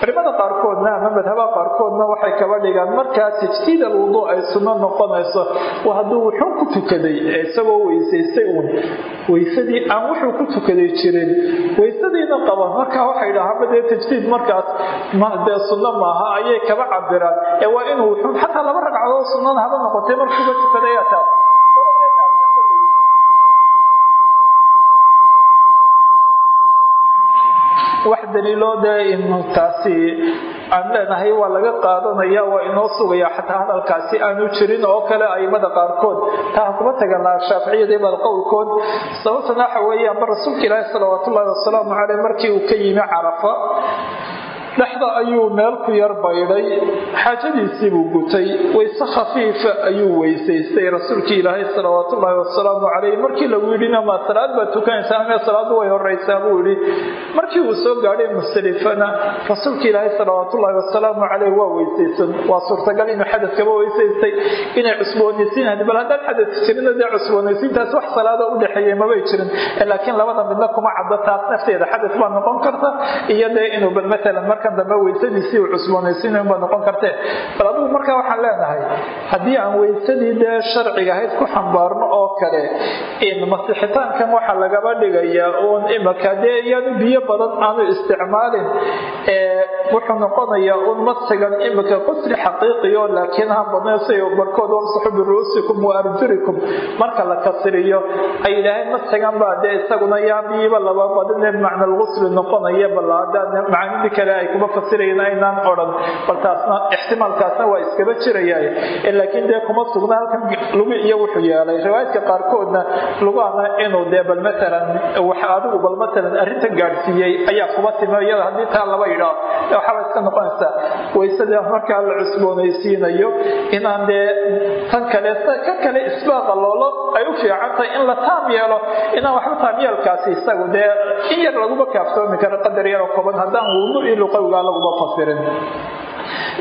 Culimada qaarkoodna ama madhabaha qaarkoodna waxay kaba dhigaan markaa tajdiid alwuduu ay sunno noqonayso waa hadduu wuxuu ku tukaday isagoo weysaystay uun. Weysadii aan wuxuu ku tukaday jirin. Weysadiina qaba markaa waxay dhahaanba dee tajdiid markaas dee sunno maaha ayay kaba cabiraan ee waa inuu wuxuu xataa laba ragcadood sunnada haba noqotay markuuba tukadaya taas wax daliiloo dee in taasi aan leenahay waa laga qaadanaya waa inoo sugaya xataa hadalkaasi aanu jirin oo kale aimada qaarkood. Taa kuma taganaa shaaficiyadii bal qowlkood. Sababtana waxa weeye amba rasuulka ilaahi salawaat wasalaamu caleyh markii uu ka yimi carafa dhexda ayuu meel ku yar baydhay xaajadiisii buu gutay wayse khafiifa ayuu weysaystay rasuulkii ilaahay salawaatullaahi wasalaamu caleyh markii lagu yidhina ma salaad baad tukanaysaa mee salaadu way horeysaa buu yidhi markii uu soo gaadhay mustalifana rasuulka ilaahay salawaatullaahi wasalaamu caleyh waa weysaysan waa suurtagal inuu xadadkaba weysaystay inay cusboonaysiin bal haddaan xadad jirina dee cusboonaysiintaas wax salaada u dhexeeya mabay jirin. Laakiin labada midna kuma caddo taas nafteeda xadad baa noqon karta iyo dee inuu bal matalan marka dambe weysadiisii uu cusboonaysiinayn baa noqon kartee bal adigu markaa waxaan leenahay haddii aan weysadii dee sharciga ahayd ku xambaarno oo kale in masixitaankan waxaa lagaba dhigayaa uun imaka dee iyaanu biyo badan aanu isticmaalin wuxuu noqonayaa uun masigan imika qusri xaqiiqiyo laakiin ha badnaysa barkood wamsaxu biruusikum wa arjurikum. Marka la kasriyo ay yidhaaheen masigan baa dee isaguna yaa biyiba laba badinee macna lgusli noqonaya balaada macaanidii kale ay kuma fasirayen aynaan odhan bal taasna ixtimaalkaasna waa iskaba jiraya laakiin dee kuma sugna halkan lugu iyo wuxuu yeelay. Riwaayadka qaarkoodna lugaana inuu dee bal matalan wax adigu bal matalan arrinta gaadhsiiyey ayaa kuma timi iyada haddii taa laba yidhaa waxaaba iska noqonaysaa waysada markaa la cusboonaysiinayo inaan dee tan kale kan kale isbaaqa loolo ay u fiican tahay in la taam yeelo inaan waxba taamyeelkaasi isagu dee in yar laguma kaaftoomi karo qadar yaroo kooban haddaan io luqawigaa laguma fasirin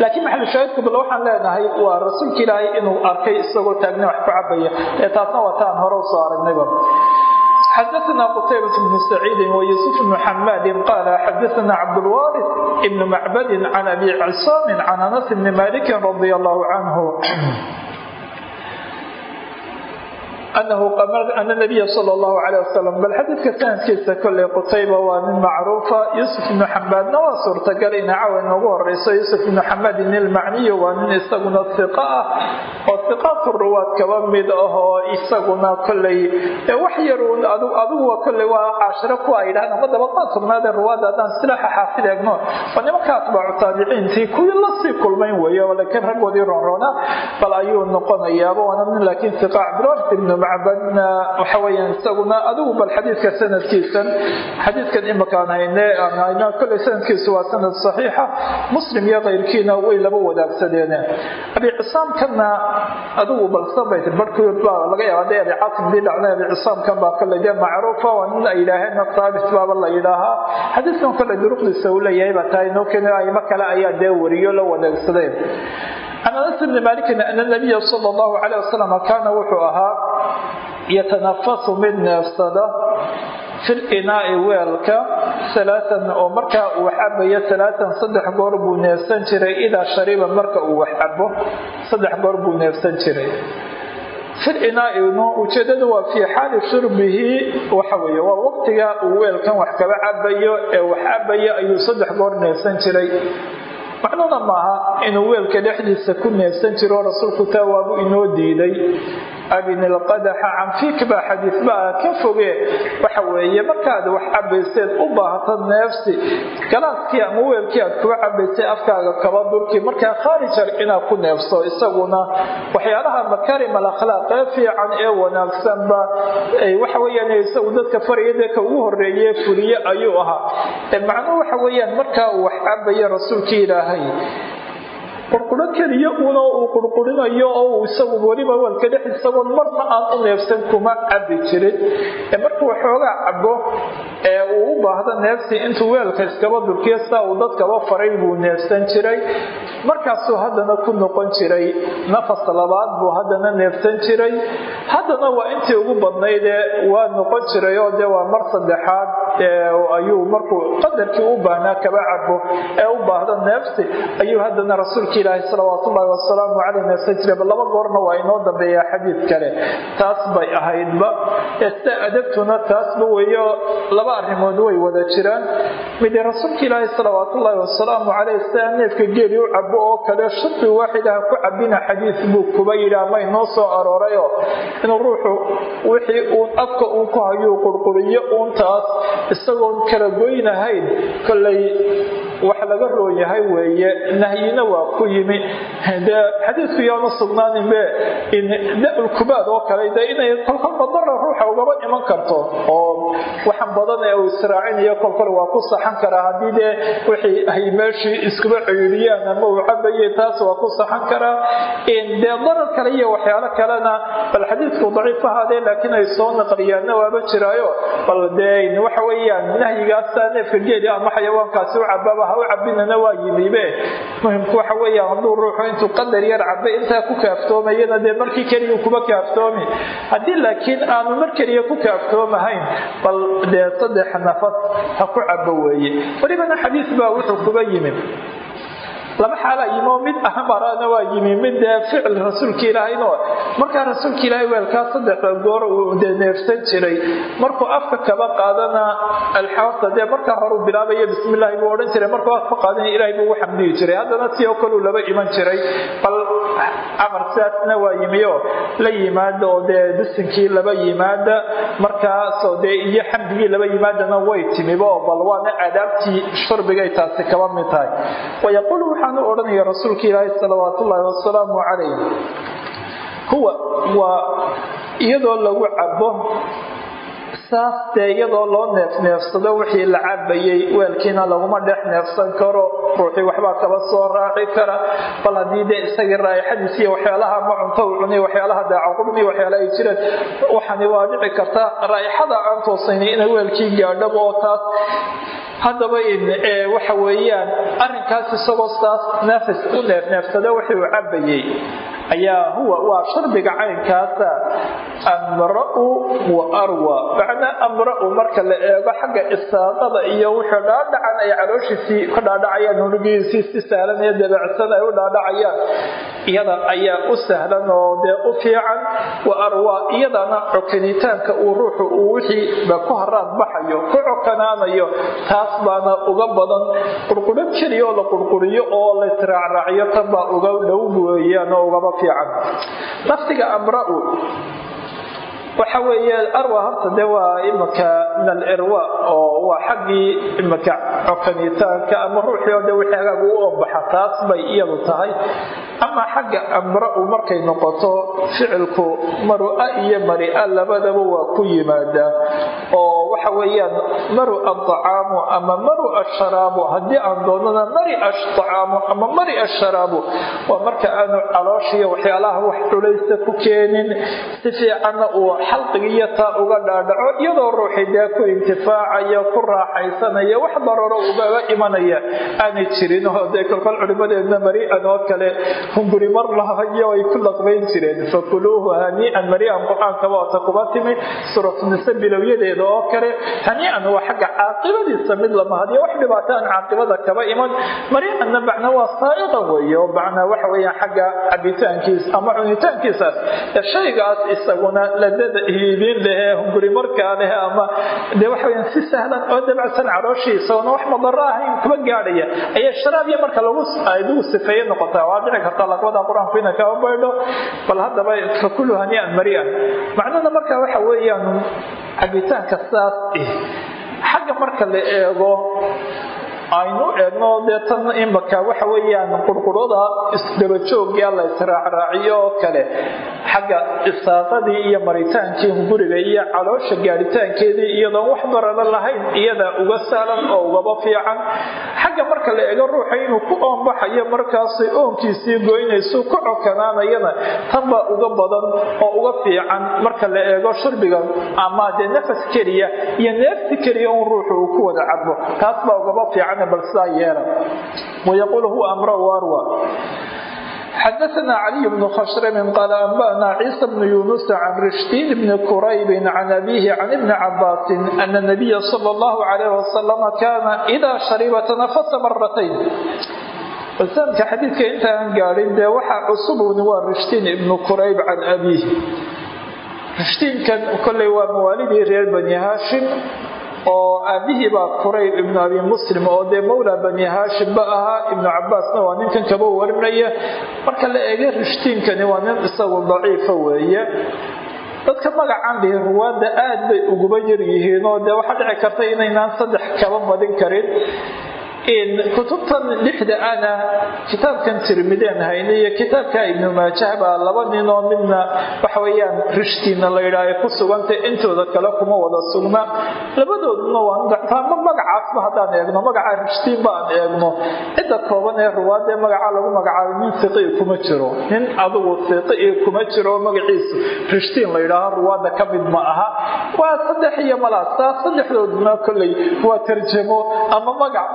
laakiin maxalushaahidku bal waxaan leenahay waa rasuulka ilaahay inuu arkay isagoo taagna wax ku cabaya ee taasna waa taan hore u soo aragnayba xadaana qutaybat bnu saciidin wayuusuf bnu xamaadin qaala xadaana cabdulwaaris ibnu macbadin can abi cisaamin can anas bni maalikin radi allahu canhu ana nabiya sala allahu caleyh wasalam bal xadiidka sanadkiisa kolley qutayba waa nin macruufa yuusuf ibnu xamaadna waa suurtagal ina cawa inoogu horeyso yuusuf ibnu xamadin ilmacniyo waa nin isaguna hiqa ah oo hiqaatu ruwaad kaba mid ahoo isaguna kolley wax yaruun adigu kolley waa cashiro kuwa ay yidhahdaan ama dabaqaad sugnaadee ruwaadda haddaan silaaxa xaafid eegno waa nimanka atbaacu taabiciintii kuwii la sii kulmayn weeye laakiin raggoodii ronroona bal ayuu noqonayaaba waana nin laakiin hiqa cabdilwarid ibnu macbadna waxa weeyaan isaguna adigu bal xadiidka sanadkiisan xadiidkan imakaan hayne aan hayna kolley sanadkiisu waa sanad saxiixa muslim iyo keyrkiina way laba wadaagsadeen abi cisaamkana adigu balsabay barhkood baa laga yaaba dee abi caasim dii dhacday abi cisaamkan baa kolley dee macruufa waa nin ay yidhaaheen saabit baaba la yidhaahaa. Xadiidkan kolley duruqdiisa uu leeyahay baa tahay noo keeni aymo kale ayaa dee wariyo la wadaagsadeen can anas bni malikin ana nabiya sala allahu caleyh wasalam kaana wuxuu ahaa yatanafasu mid neefsada fil inaai weelka alaaan oo markaa uu cabayo alaaan saddex goor buu neefsan jiray idaa shariba marka uu wax cabo saddex goor buu neefsan jiray. Fil ujeedada waa fii xaali shurbihi waxa weeye waa waqtiga uu weelkan wax kaba cabayo ee wax cabayo ayuu saddex goor neefsan jiray macnuuna maaha inuu weelka dhexdiisa ku neefsan jiro rasuulku taa inoo diiday. Abinilqadaxa canfiik baa xadiis baa ka foge waxa weeye markaad wax cabayseed u baahata neefsi galaaskii ama weelkii aad kuga cabaysay afkaaga kaba durki markaa khaarijar inaad ku neefso. Isaguna waxyaalaha makarim alakhlaaq ee fiican ee wanaagsanba waxa weyaan isagu dadka faraya ka ugu horeeye fuliye ayuu ahaa. Macnuhu waxa weeyaan markaa uu wax cabaya rasuulkii ilaahay qurquro keliya una uu qurqurinayo oo isagu weliba dhex isagoon marna aan u neefsan kuma cabi jirin. Ee markuu waxoogaa cabo ee uu u baahdo neefsi intuu weelka iskaba durkiyo saa uu dadkaba faray buu neefsan jiray. Markaasuu haddana ku noqon jiray. Nafas labaad buu haddana neefsan jiray. Haddana waa intii ugu badnaydee waa noqon jiray oo dee waa mar saddexaad ayuu markuu qadarkii u baahnaa kaba cabo ee u baahdo neefsi ayuu haddana rasuulka ilaahi salawaatullaahi wasalaamu caleyh neefsan jiray laba goorna waa inoo dambeeyaa xadiid kale. Taas bay ahaydba. Sida adabtuna taasba weeyo laba arrimood way wada jiraan. Midi rasuulka ilaahi salawaatullaahi wasalaamu caleyh sidaa neefka geeli u cabo oo kale shurbi waaxidaha ku cabina xadiid buu kuba yidhi ama inoo soo aroorayoo inuu ruuxu wixii uun afka uun ku hayuu qurquriyo uuntaas isagoon kala goynahayn kollay wax laga roon yahay weeye nahyina waa ku yimi dee xadiidku yaanu sugnaaninbe da'ulkubaad oo kale de inay kolkol badara ruuxa ugaba iman karto oo waxan badan ee uu israacinayo kolkol waa ku saxan karaa. Haddii dee wixii ay meeshii iskuba ciriiriyaan ama uu cabayay taas waa ku saxan karaa. Dee darar kale iyo waxyaalo kalena bal xadiidku daciif ahaadee laakiin ay soo naqliyaanna waaba jiraayo. Bal dee waxa weeyaan nahyigaasa neefka geeli ama xayawaankaasi u cababa ha u cabinana waa yimibe muhimku waxa weeyaan hadduu ruuxu intuu qadar yar cabay intaa ku kaaftoomayana dee markii keliya kuma kaaftoomi haddii laakiin aanu mar keliya ku kaaftoomahayn bal dee saddex nafas ha ku cabo weeye. Welibana xadiis baa wuxuu kuba yimi laba xaala yimi oo mid ahmarana waa yimi mid ficil rasuulka ilaahayno markaa rasuulka ilaahay weelkaa saddexda goor uu dee neefsan jiray markuu afka kaba qaadana alxaasa dee markaa horeu bilaabaya bismillaahi buu odhan jiray markuu afka qaadana ilaahay buu ugu xamdiyi jiray. Haddana si oo kaleu laba iman jiray. Bal camar sidaasna waa yimi oo la yimaada oo dee bisinkii laba yimaada markaasoo dee iyo xamdigii laba yimaadana way timiba oo bal waana adaabtii shurbigay taasi kaba mid tahay waxaan u odhanaya rasuulka ilaahi salawaat ullaahi wasalaamu calayh huwa waa iyadoo lagu cabo saas dee iyadoo loo neefneefsado wixii la cabayay weelkiina laguma dhex neefsan karo ruuxii waxbaa kaba soo raaci kara. Bal haddii dee isagii raaixadiis iyo waxyaalaha ma cunto u cunay waxyaalaha daacaqurmi waxyaala ay jireen waxaani waa dhici kartaa raaixada aan toosayna inay weelkii gaadhaba oo taas haddaba waxa weeyaan arrinkaas isagoo saas neefis u neefneefsada wixii uu cabayay ayaa huwa waa shardiga caynkaasa amra'u wa arwa macnaa amra'u marka la eego xagga isaaqada iyo wuxuu dhaadhacan ay calooshiisii ka dhaadhacayaan hunugihiisii si sahlan iyo dabacsan ay u dhaadhacayaan. Iyada ayaa u sahlan oo dee u fiican wa arwa iyadana cokanitaanka uu ruuxu uu wixii ba ku haraad baxayo ku cokanaanayo taas baana uga badan qurqurad keliya oo la qurquriyo oo la israacraaciyo tan baa uga dhow weeyaan oo ugaba fiican. Laftiga amra'u waxa weeye arwa horta de waa imaka min alirwa oo waa xaggii imaka cokanitaanka ama ruuxii oo de wixii hagaag u oobaxa taas bay iyadu tahay. Ama xagga amra-u markay noqoto ficilku maru-a iyo mari-a labadaba waa ku yimaadaa oo waxa weeyaan maru-a acaamu ama maru-a sharaabu haddii aan doonana mari-a acaamu ama mari-a sharaabu waa marka aanu calooshiiyo waxyaalaha wax culaysta ku keenin si fiicanna uu xalqigiiyo taa uga dhaadhaco iyadoo ruuxi dee ku intifaacayo ku raaxaysanaya wax dararo ugaga imanaya aanay jirin oo dee kolkol culimadeedna mari-an oo kale hunguri mar lahayo ay ku laqbayn jireen. Fakuluuhu hanii'an mari-an qur'aankaba oota kuba timi suuratnise bilowyadeeda oo kale. Hanii'an waa xagga caaqibadiisa mid lama hadiyo wax dhibaataan caaqibada kaba iman. Mari-anna macna waa saa'iqa weeye oo macnaa waxa weeyaan xagga cabitaankiisa ama cunitaankiisaas. Shaygaas isaguna ladada hiibin lehe hunguri markaa leh ama dee waxa weyaan si sahlan oo dabacsan calooshiisa oona wax madaro ahayn kuba gaadhaya. Ayaa sharaabiya marka lagu sifeeye noqotaa waa dhici karta laqbada qur'aanku ina kaba baydho bal haddaba fakulu hanii'an mari'an macnada marka waxa weeyaan cabitaanka saas ih xagga marka la eego aynu eegno dee imaka waxa weeyaan qurqurada isdabajoogia la israacraaciyo oo kale. Xagga isaaqadii iyo maritaankii hunguriga iyo caloosha gaadhitaankeedii iyadoon wax darada lahayn iyada uga saalan oo ugaba fiican. Xagga marka la eego ruuxa inuu ku oonbaxayo markaasi oonkiisii goynaysu ku cokanaanayana tan baa uga badan oo uga fiican marka la eego shurbiga ama dee nafas keliya iyo neefsi keliya un ruuxu uu ku wada cabo taas baa ugaba fiican raacina bal sidaa yeela. Wayaquul huwa amra warwa xadaana caliy bnu khashramin qaala anba'na ciisa bnu yuunusa can rishdiin bni kuraybin can abiihi can ibni cabaasin ana nabiya sala allahu calayh wasalama kaana idaa shariba tanafasa maratayn basaamka xadiidka inta aan gaadhin dee waxaa cusubuni waa rishdiin ibnu kurayb can abiihi. Rishdiinkan kolley waa mawaalidii reer bani haashim oo aabihii baa kurayb ibnu abi muslim oo dee mawla bani haashimba ahaa. Ibnu cabaasna waa ninkan kaba warinaya. Marka la eega rishtiinkani waa nin isagu daciifa weeye. Dadka magacan lihi ruwaadda aad bay uguba yar yihiin oo dee waxaa dhici karta inaynaan saddex kaba badin karin kutubtan lixda ana kitaabkan tirmideen hayna iyo kitaabka ibnu maajah baa laba nin oo midna waxa weeyaan rishtiina la yidhaah ay ku sugantay intooda kale kuma wada sugna. Labadooduna waa dacfaama magacaasba haddaan eegno magaca rishtiinba aan eegno. Cidda kooban ee ruwaadee magaca lagu magacaabay nin fiqii kuma jiro. Nin adugu fiqii kuma jiro magaciisu rishtiin la yidhaaho ruwaadda ka mid ma aha. Waa saddex iyo malaas saddexdooduna kolley waa tarjamo ama magac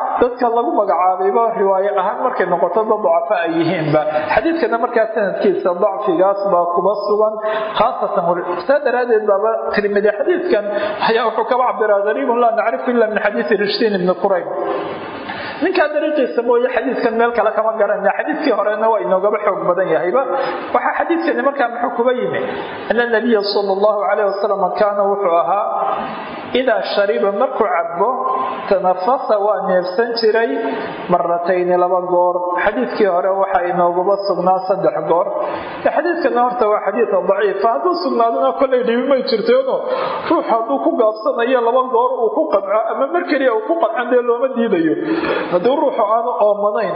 dadka lagu magacaabayba riwaaye ahaan markay noqoto dad dacafa ay yihiinba. Xadiidkana markaa sanadkiisa dacfigaas baa kuma sugan khaasatan saa daraaddeed baaba tirmidi xadiidkan ayaa wuxuu kaba cabiraa gariibun laa nacrifu ila min xadiidi rishtiin ibni qurayb ninkaa dariiqiisa mooye xadiidkan meel kale kama garana. Xadiidkii horena waa inoogaba xoog badan yahayba. Waxaa xadiidkani markaa muxuu kuba yimi? Ana nabiya sal allahu calayh wasalam kaana wuxuu ahaa idaa shariba markuu cabo tanafasa waa neefsan jiray maratayni laba goor. Xadiidkii hore waxaa inooguba sugnaa saddex goor. Xadiidkana horta waa xadiid daciifa hadduu sugnaadona kollay dhibi may jirteeno ruux hadduu ku gaabsanayo laba goor uu ku qanco ama mar keliya uu ku qancan dee looma diidayo hadduu ruuxu aanu oomanayn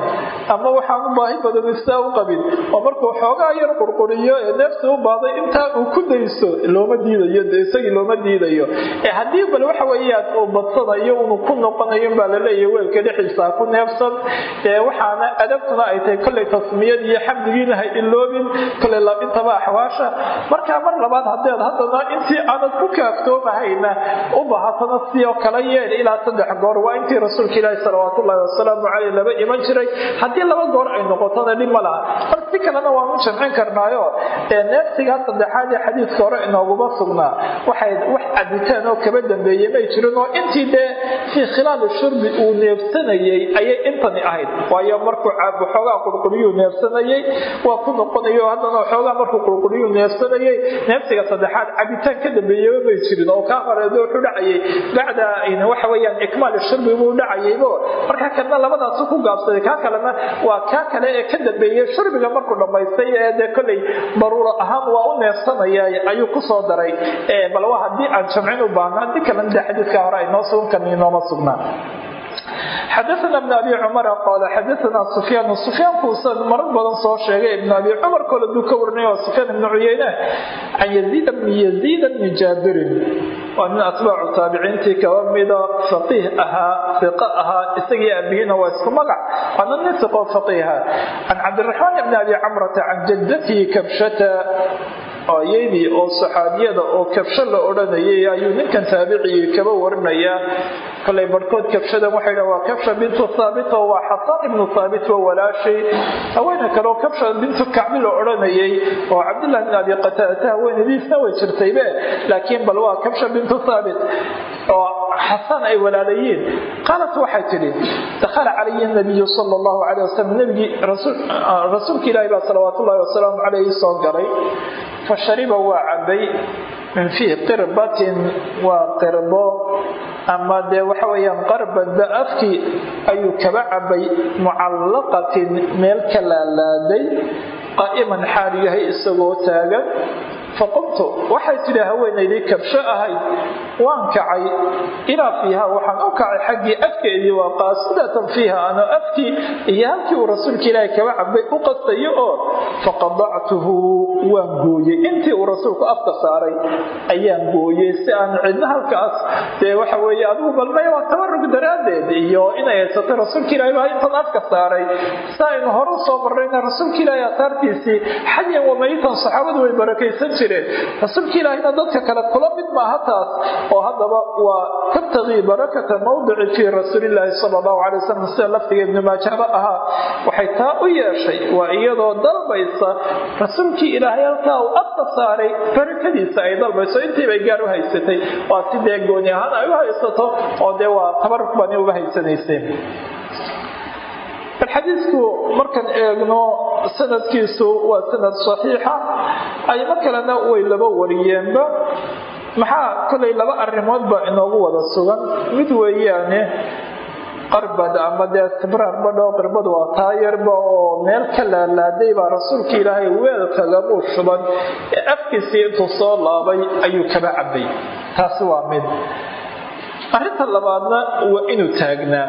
ama waxaanu baahi badan istaa u qabin oo markuu xoogaa yar qurquriyo ee neefta u baaday intaa uu ku dayso looma diidayo de isagii looma diidayo. Ee haddii bal waxa weeyaan uu badsanayo unu ku noqonayo baa laleeyahy weelka dhexdiisa ku neefsan ee waxaana adabtuna ay tahay kollay tasmiyad iyo xamdigiina ha iloobin kollay intaba axwaasha. Markaa mar labaad haddeed haddana intii aanad ku kaaftoomahayna u bahatana sidoo kala yeel ilaa saddex goor. Waa intii rasuulka ilaahi salawaat ullahi wasalaamu caleyh laba iman jiray. Haddii laba goor ay noqotona dhib ma laha. Mar si kalena waanu jamcin karnaayo. Ee neefsigaa saddexaad ee xadiidka hore inooguma sugnaa wax caditaan oo kaba dambeeyey may jirin oo intii dee fii khilaali shurbi uu neefsanayey ayay intani ahayd. Waayo markuu xoogaa qurquriyuu neefsanayey waa ku noqonayo haddana xoogaa markuu qurquriyuu neefsanayey neefsiga saddexaad cabitaan ka dambeeyaba may jirin oo kaa horeedo wuxuu dhacayay. Bacda waxa weeyaan ikmaal shurbi buu dhacayaybo markaa kalena labadaasu ku gaabsaday kaa kalena waa kaa kale ee ka dambeeyey shurbiga markuu dhammaystay ee dee kolley daruuro ahaan waa u neefsanaya ayuu ku soo daray. Bal waa haddii aan jamcin u baahno haddii kalena de xadiidka hore ay noo sugan karna inooma sugnaa xadaana ibn abi cumara qaala xadaana sufyaan sufyaankuusa marar badan soo sheegay ibn abi cumar kole duu ka warinay waa sufyaan ibnu cuyeyne can yaziid bni yaziid bni jaabirin waa nin atbaacu taabiciintii kaba mida faqiih ahaa fiqa ahaa isagii abihiina waa isku magac waana nin fiqo faqiiha can cabdiraxmaan ibni abi camrata can jaddatihi kabshata aayadii oo saxaabiyada oo kabsho la odhanayay ayuu ninkan taabicigii kaba warinayaa. Kolay barhkood kabshadan waxay dha waa kabsha bintu thaabit waa xasaan ibnu thaabit waa walaashay. Haweene kale oo kabsha bintu kacbi la odhanayay oo cabdillah bin abi qataadata haweenadiisna way jirtaybe laakiin bal waa kabsha bintu thaabit oo xasaan ay walaalayiin. Qaalat waxay tidhi dakhala calaya nabiyu sala allahu calay wasalam nabigii rasuulka ilaahi baa salawaat wasalaamu caleyhi soo galay fashariba waa cabay min fiihi qirbatin waa qirbo. Ama dee waxa weeyaan qarbadba afkii ayuu kaba cabay mucallaqatin meel ka laalaaday. Qaa'iman xaal yahay isagoo taagan faqumtu waxay tidhi haweenaydii kabsho ahayd waan kacay. Ilaa fiiha waxaan u kacay xaggii afkeedii waa qaasidatan fiiha ano afkii iyo halkii uu rasuulka ilaahi kaba cabay u qastayo oo faqadactuhu waan gooyey. Intii uu rasuulku afka saaray ayaan gooyey. Si aan cidna halkaas dee waxa weeye adigu balmaya waa tabarug daraaddeed iyo inay haysato rasuulka ilaahi baa intan afka saaray. Si aynu hore u soo marrayna rasuulka ilaahi asaartiisii xayan wamaytan saxaabadu way barakaysan jireen rasuulka ilaahina dadka kale kula mid maaha taas oo haddaba waa tabtagii barakata mawdici fii rasuulilaahi sala allahu calay wasalam sida lafdiga ibnu maajaba ahaa. Waxay taa u yeeshay waa iyadoo dalbaysa rasuulkii ilaahay halkaa uu afka saaray barakadiisa ay dalbayso. Intii bay gaar u haysatay. Waa si dee gooni ahaan ay u haysato oo dee waa tabaruk bani uga haysanayseen bal markaan eegno sanadkiisu waa sanad saxiixa. Aymo kalena way laba wariyeenba. Maxaa kolay laba arrimoodba inoogu wada sugan? Mid weeyaane qarbad ama dee sibraar badhoo qirbad waa taayarba oo meel ka laalaaday baa rasuulka ilaahay weelkagamuu shuban. Ee afkiisii intuu soo laabay ayuu kaba cabay taasi waa mid arrinta labaadna waa inuu taagnaa.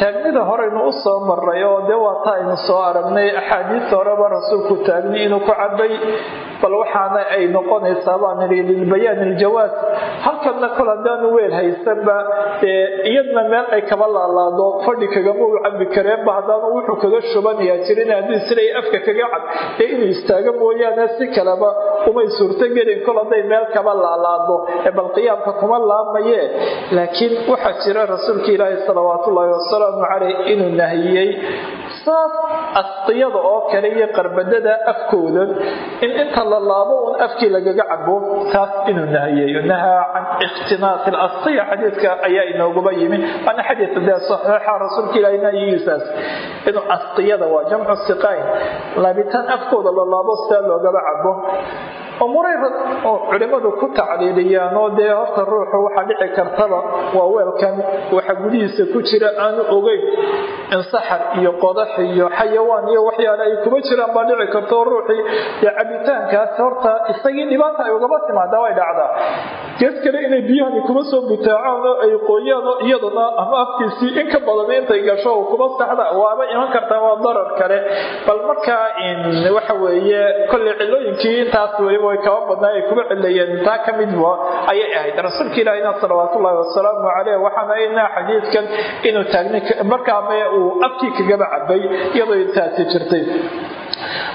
Taagnida horeynu u soo maray oo dee waa ta aynu soo aragnay axaadiista horeba rasuulku taagnay inuu ku cabay bal waxaana ay noqonaysaa baan idhi lilbayaan iljawaas halkanna kol haddaanu weel haysanba iyadna meel ay kaba laalaado fadhi kagama u cabi kareenba haddaanu wuxuu kaga shubanayaa jirin haddii silay afka kaga cab ee inuu istaago mooyaane si kaleba umay suurtogelin kol hadday meel kaba laalaado bal qiyaamka kuma laamaye. Laakiin waxaa jira rasuulka ilaahi salawaat ullaahi wasalaamu caleyh inuu nahiyey saas asqiyada oo kale iyo qarbadada afkooda. In inta la laabo uun afkii lagaga cabo taas inuu nahiyeeyo nahaa can ikhtinaas alasqiya xadiidka ayaa inooguba yimi waana xadiid dee saxiixa rasuulka ilaahi nahyigiisaas inuu asqiyada waa jamcu siqayn. Laabitaan afkooda la laabo sidaa loogaba cabo umuray culimmadu ku tacliiliyaan oo dee horta ruuxu waxaa dhici kartaba waa weelkan waxa gudihiisa ku jira aanu ogeyn. In saxar iyo qodax iyo xayawaan iyo waxyaale ay kuma jiraan baa dhici karto ruuxii dee cabitaankaas horta isagii dhibaata ay ugaba timaada way dhacdaa. Gees kale inay biyahani kuma soo butaacaan oo ay qooyaan oo iyaduna ama afkiisii in badan intay gasho kuma saxda waaba iman kartaa waa darar kale. Bal markaa waxa weeye kolley cilooyinkii intaas weliba way kaba badnaa ay kuma cileeyeen taa ka mid ayay ahayd. Rasuulka ilaahina salawaatullaahi wasalaamu caleyh waxaana inaa xadiidkan inuu taagnay markaame uu afkii kagaba cabay iyadoo intaasi jirtay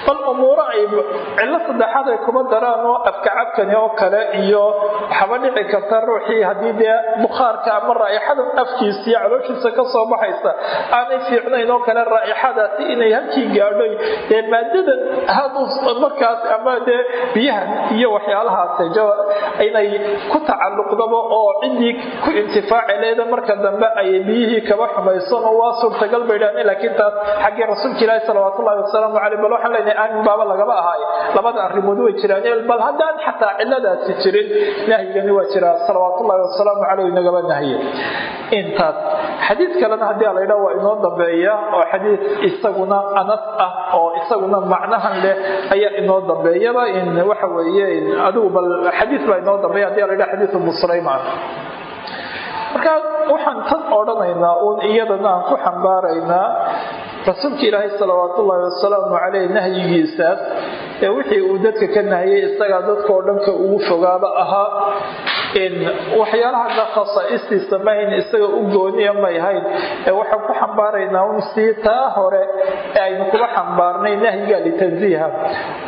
bal umuuro ay cillo saddexaad ay kuma daraan oo afkacabkani oo kale iyo waxaba dhici karta ruuxii haddii dee bukhaarka ama raa'ixadan afkiisa iyo calooshiisa ka soo baxaysa aanay fiicnayn oo kale raa'ixadaasi inay halkii gaadhoy dee maadadan markaas ama dee biyahan iyo waxyaalahaas inay ku tacalluqdaba oo ciddii ku intifaaci leeda marka dambe ay biyihii kaba xumaysan oo waa suurtagal bay dhahan laakiin taas xaggii rasuulka ilaahi salawaatullahi wasalaamu caleyh waxaan leenahay aamin baaba lagaba ahaay labada arrimood way jiraan. Bal haddaan xataa ciladaasi jirin nahyigani waa jiraa salawaatullahi wasalaamu caleyh inagaba nahye intaas xadiid kalena haddii ala yidhaha waa inoo dambeeya oo xadiid isaguna anas ah oo isaguna macnahan leh ayaa inoo dambeeyaba waxa weeye adigu bal xadiid baa inoo dambeeya haddii ala yidhaha xadiid umu sulaymaan markaa waxaan tan odhanaynaa uun iyadana aan ku xambaaraynaa rasuulka ilaahay salawaatullaahi wasalaamu caleyh nahyigiisaas ee wixii uu dadka ka nahiyey isagaa dadkao dhanka ugu fogaaba ahaa waxyaalaha khasaa'istiisa mahayn isaga u gooniya may hayn ee waxaan ku xambaaraynaa un sii taa hore ee aynu kuga xambaarnay nahyiga litansiiha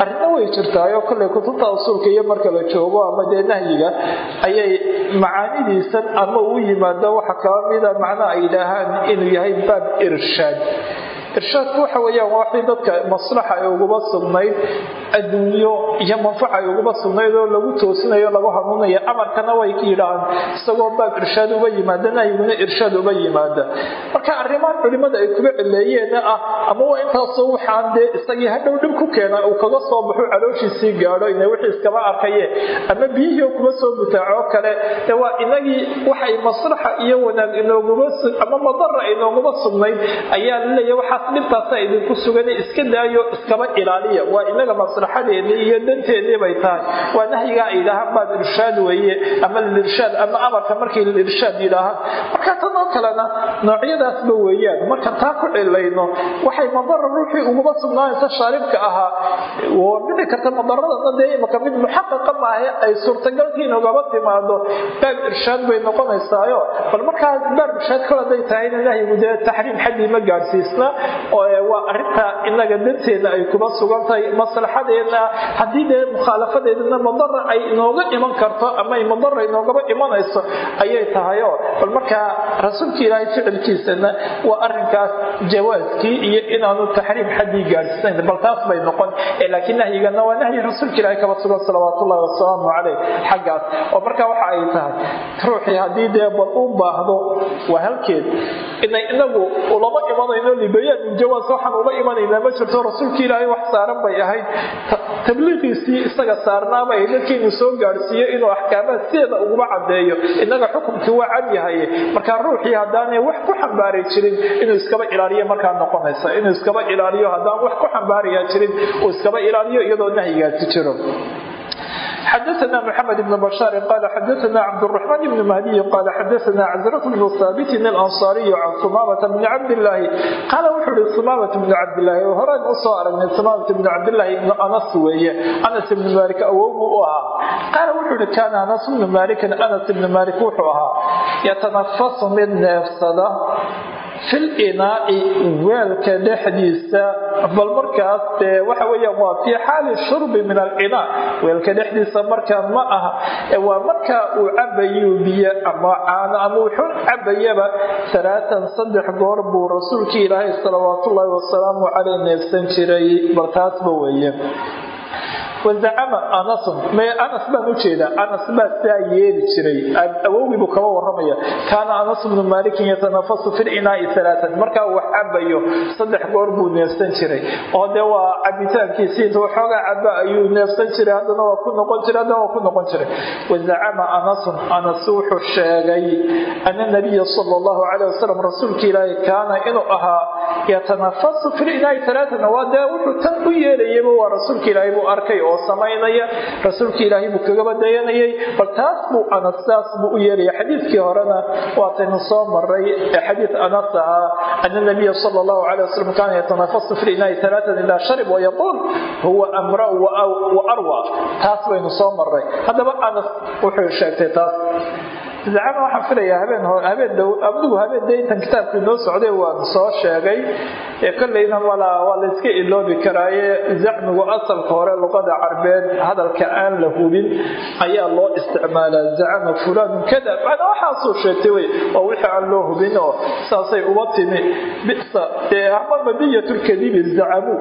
arrina way jirtaayo kolley kutubta usuulka iyo marka la joogo ama dee nahyiga ayay macaanidiisan ama uu yimaado waxa kaba mida macnaha ay yidhaahaan inuu yahay baab irshaad irshaadku waxa weeyaan waa wixii dadka maslaxa ay uguba sugnayd adduunyo iyo manfaca ay uguba sugnayd oo lagu toosinayo lagu hanuunayo amarkana way yidhaahaan isagoo baab irshaad uba yimaada nahyiguna irshaad uba yimaada marka arrimaan culimada ay kuga cileeyeena ah ama waa intaasoo waxaan dee isagii hadhow dhib ku keena uu kaga soo baxo calooshiisii gaadho ina wixii iskama arkaye ama biyihii kuma soo butaaco kale de waa inagii waxay maslaxa iyo wanaag inooguma ama madara inooguma sugnayd ayaa laleeya waxaas dhibtaasa idinku sugan iska daayo iskaba ilaaliya. Waa inaga maslaxadeennii iyo danteennii bay tahay. Waa nahyiga ay yidhaahaan baab irshaad weeye ama lirshaad ama amarka markii lirshaad yidhaahaan marka tan oo kalena noocyadaasba weeyaan. Marka taa ku cilayno waxay madara ruuxii uguma sugnaanaysa shaaribka ahaa. Oo dhici karta madaradana dee imaka mid muxaqaqa maahe ay suurtagalkiin ugaba timaado baab irshaad bay noqonaysaayo. Bal markaa baab irshaad kol haday tahayna nahyigu dee taxriim xaddii ma gaadhsiisna waa arinta inaga danteena ay kuma sugan tahay maslaxadeena haddii dee mukhaalafadeedana madara ay inooga iman karto ama ay madara inoogaba imanayso ayay tahayo bal markaa rasuulka ilaahay ficilkiisana waa arinkaas jawaaskii iyo inaanu taxriim xaddii gaadhsiinayn bal taas bay noqon. Laakiin nahyigana waa nahyi rasuulka ilaahay kaba sugan salawaatullahi wasalaamu caleyh xaggaas. Oo markaa waxa ay tahay ruuxii haddii dee bal u baahdo waa halkeed inay inagu ulama imanayno libayaan jawaas waxaan uga imanaynaa ma jirto rasuulka ilaahay wax saaran bay ahayd. Tabliiqiisii isaga saarnaabay dadkiinu soo gaadhsiiyo inuu axkaamaha sideeda uguma cadeeyo inaga xukumkii waa cad yahay. Markaa ruuxii haddaanay wax ku xambaari jirin inuu iskaba ilaaliyo markaa noqonaysa. Inuu iskaba ilaaliyo haddaan wax ku xambaarayaa jirin uu iskaba ilaaliyo iyadoo nahyigaasi jiro xdثna محمد بن بشار قال xdثna cبدالرحمن بن مهدي قال xdثna cزرة بن ثابت الأنصاري عن ثمامة بن cabdاللahi qال wuxuu hi ثمامة بن cabdاللahi horaan usoo aragnay ثمامة بن cabdاللahi بن أنس weeye أنس بن مالك awowgu u ahaa qaal wuxuu hi kاna أنس بن مالك أنس بن مالك wuxuu ahaa yتنفس mid neefsada fil inaa'i weelka dhexdiisa bal markaas dee waxa weeyaan waa fii xaali shurbi min alcinaa weelka dhexdiisa markaa ma aha waa markaa uu cabayu biyo ama caano ama wuxuu cabayaba alaatan saddex goor buu rasuulkii ilaahay salawaatullaahi wasalaamu caleyh neefsan jiray bal taasba weeye wazacama anasun mee anas baan u jeedaa anas baa saa yeeli jiray. Awowgii buu kaba waramaya kaana anas bnu maalikin yatanafasu fi linaai alaaan markaa wax cabayo saddex goor buu neefsan jiray. Oo dee waa cabitaankiisii inta waxoogaa caba ayuu neefsan jiray. Haddana waa ku noqon jiray haddana waa ku noqon jiray. Wazacama anasun anas wuxuu sheegay ana nabiya sala allahu caleyh wasalam rasuulka ilaahi kaana inuu ahaa yatanafasu filinaai talaatana waa dee wuxuu tan u yeelayaba waa rasuulka ilaahay buu arkay oo samaynaya rasuulka ilaahay buu kagaba dayanayay bal taas buu anas saas buu u yeelaya xadiidkii horena waataynu soo maray xadiid anas ahaa ana nabiya sala allahu calay wasalam kaana yatanafasu filinaai talaatan idaa sharib wayaquul huwa amra'u wa arwa. Taas baynu soo maray haddaba anas wuxuu sheegtay taas zacama waxaan filayaa habeen habeen abdigu habeen dee intan kitaabku inoo socday waan soo sheegay ee kollayna malaa waa la iska iloobi karaaye zacmigu asalka hore luqada carbeed hadalka aan la hubin ayaa loo isticmaalaa zacama fulanun kada macnaa waxaasuu sheegtay wey waa wixii aan loo hubin oo saasay uba timi bisa ama madiyatulkadibi zacamu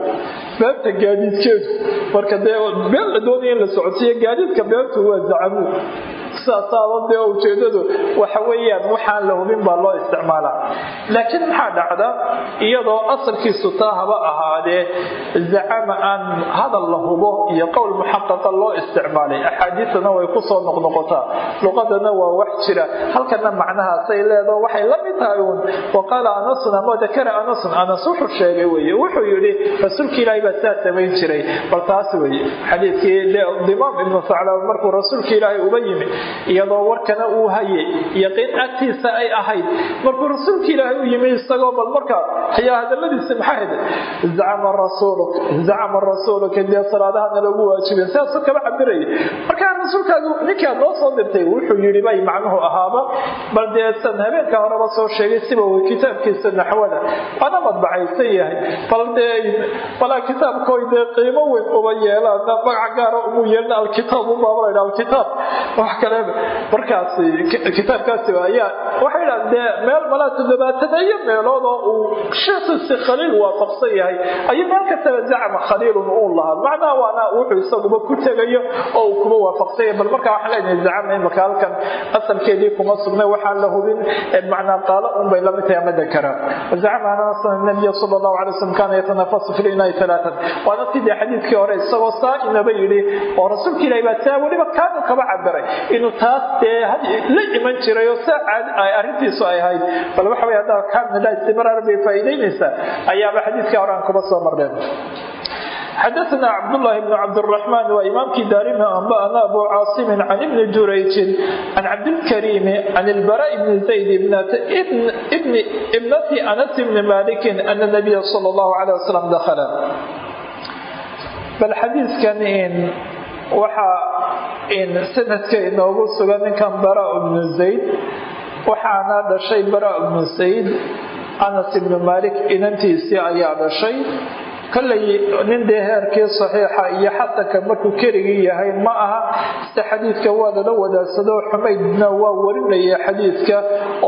beebta gaadiidkeedu. Marka dee been la doonaya in la socodsiiyo gaadiidka beebtu waa zacamu saasaaba dee ujeedadu waxa weeyaan waxaan la hubin baa loo isticmaalaa. Laakiin maxaa dhacda? Iyadoo asalkiisu taa haba ahaadee zacama aan hadal la hubo iyo qowl muxaqaqa loo isticmaalay. Axaadiisana way ku soo noqnoqotaa. Luqadana waa wax jira. Halkana macnahaasay leedaho waxay la mid tahay uun. Waqaala anasun ama dakara anasun anas wuxuu sheegay weye wuxuu yidhi rasuulka ilaahay baa saa samayn jiray. Bal taas weye xadiidkii dimaam ibnu saclab markuu rasuulka ilaahay uba yimi iyadoo warkana uu hayay. Yaqiin agtiisa ay ahayd. Markuu rasuulka ilaahay u yimi isagoo bal markaa ayaa hadaladiisa maxaa heda zacama rasuuluk zacama rasuuluka dee salaadahana lagu waajibeen sidaasoo kaba cabiraya markaa rasuulkaagu ninkaa noo soo dirtay wuxuu yidhi bay macnuhu ahaaba bal dee habeenka horeba soo sheegay siba kitaabkiisa naxwada waana madbacaysan yahay. Bal dee balaa kitaabkooy dee qiimo weyn uba yeelaan magaca gaara umu yeelna alkitaab ubaaba alkitaab wax kale markaasi kitaabkaasi ayaa waxay dhahan dee meel malaa toddobaataneeyo meelood oo uu sheekhiisi khaliil waafaqsan yahay. Ayuu meel kastaba zacma khaliilun uu lahaa. Macnaha waana wuxuu isaguba ku tegayo oo uu kuma waafaqsan yahay. Bal markaa waxaan leenahay zacma imaka halkan asalkeedii kuma sugnay waxaan la hubin macnaa qaalo un bay la mid tahay ama dakara zacma anasana nabiya sala allahu alay wasalam kaana yatanafasu fi linaa'i talaatan waana sidii xadiidkii hore isagoo saa inaba yidhi oo rasuulka ilahi baa saa weliba kaanu kaba cabiray inuu taas dee la iman jiray oo saa caadi ay arrintiisu ay ahayd bal waxa wey haddaa kaamila istimraar bay faa'iidaynaysaa ayaaba xadiidkii hore aan kuba soo marneen xadaثna cabdاللahi بن cabdالرحمن waa imaamkii daarimi anba'na abu cاaصim can ibni jurayji can cabdالكريم can الbarاء بn زayd ibnati anas bni maliki أن النabiya slى الlaه عليه وsلم dakla bal xadiidkan waxaa sanadka inoogu sugan ninkan bara bnu zayd waxaana dhashay bara bnu zayd anas ibnu malik inantiisii ayaa dhashay kollay nin dee heerkii saxiixa iyo xasanka markuu keligii yahay ma aha se xadiidka waa lala wadaagsado. Xumaydna waa warinaya xadiidka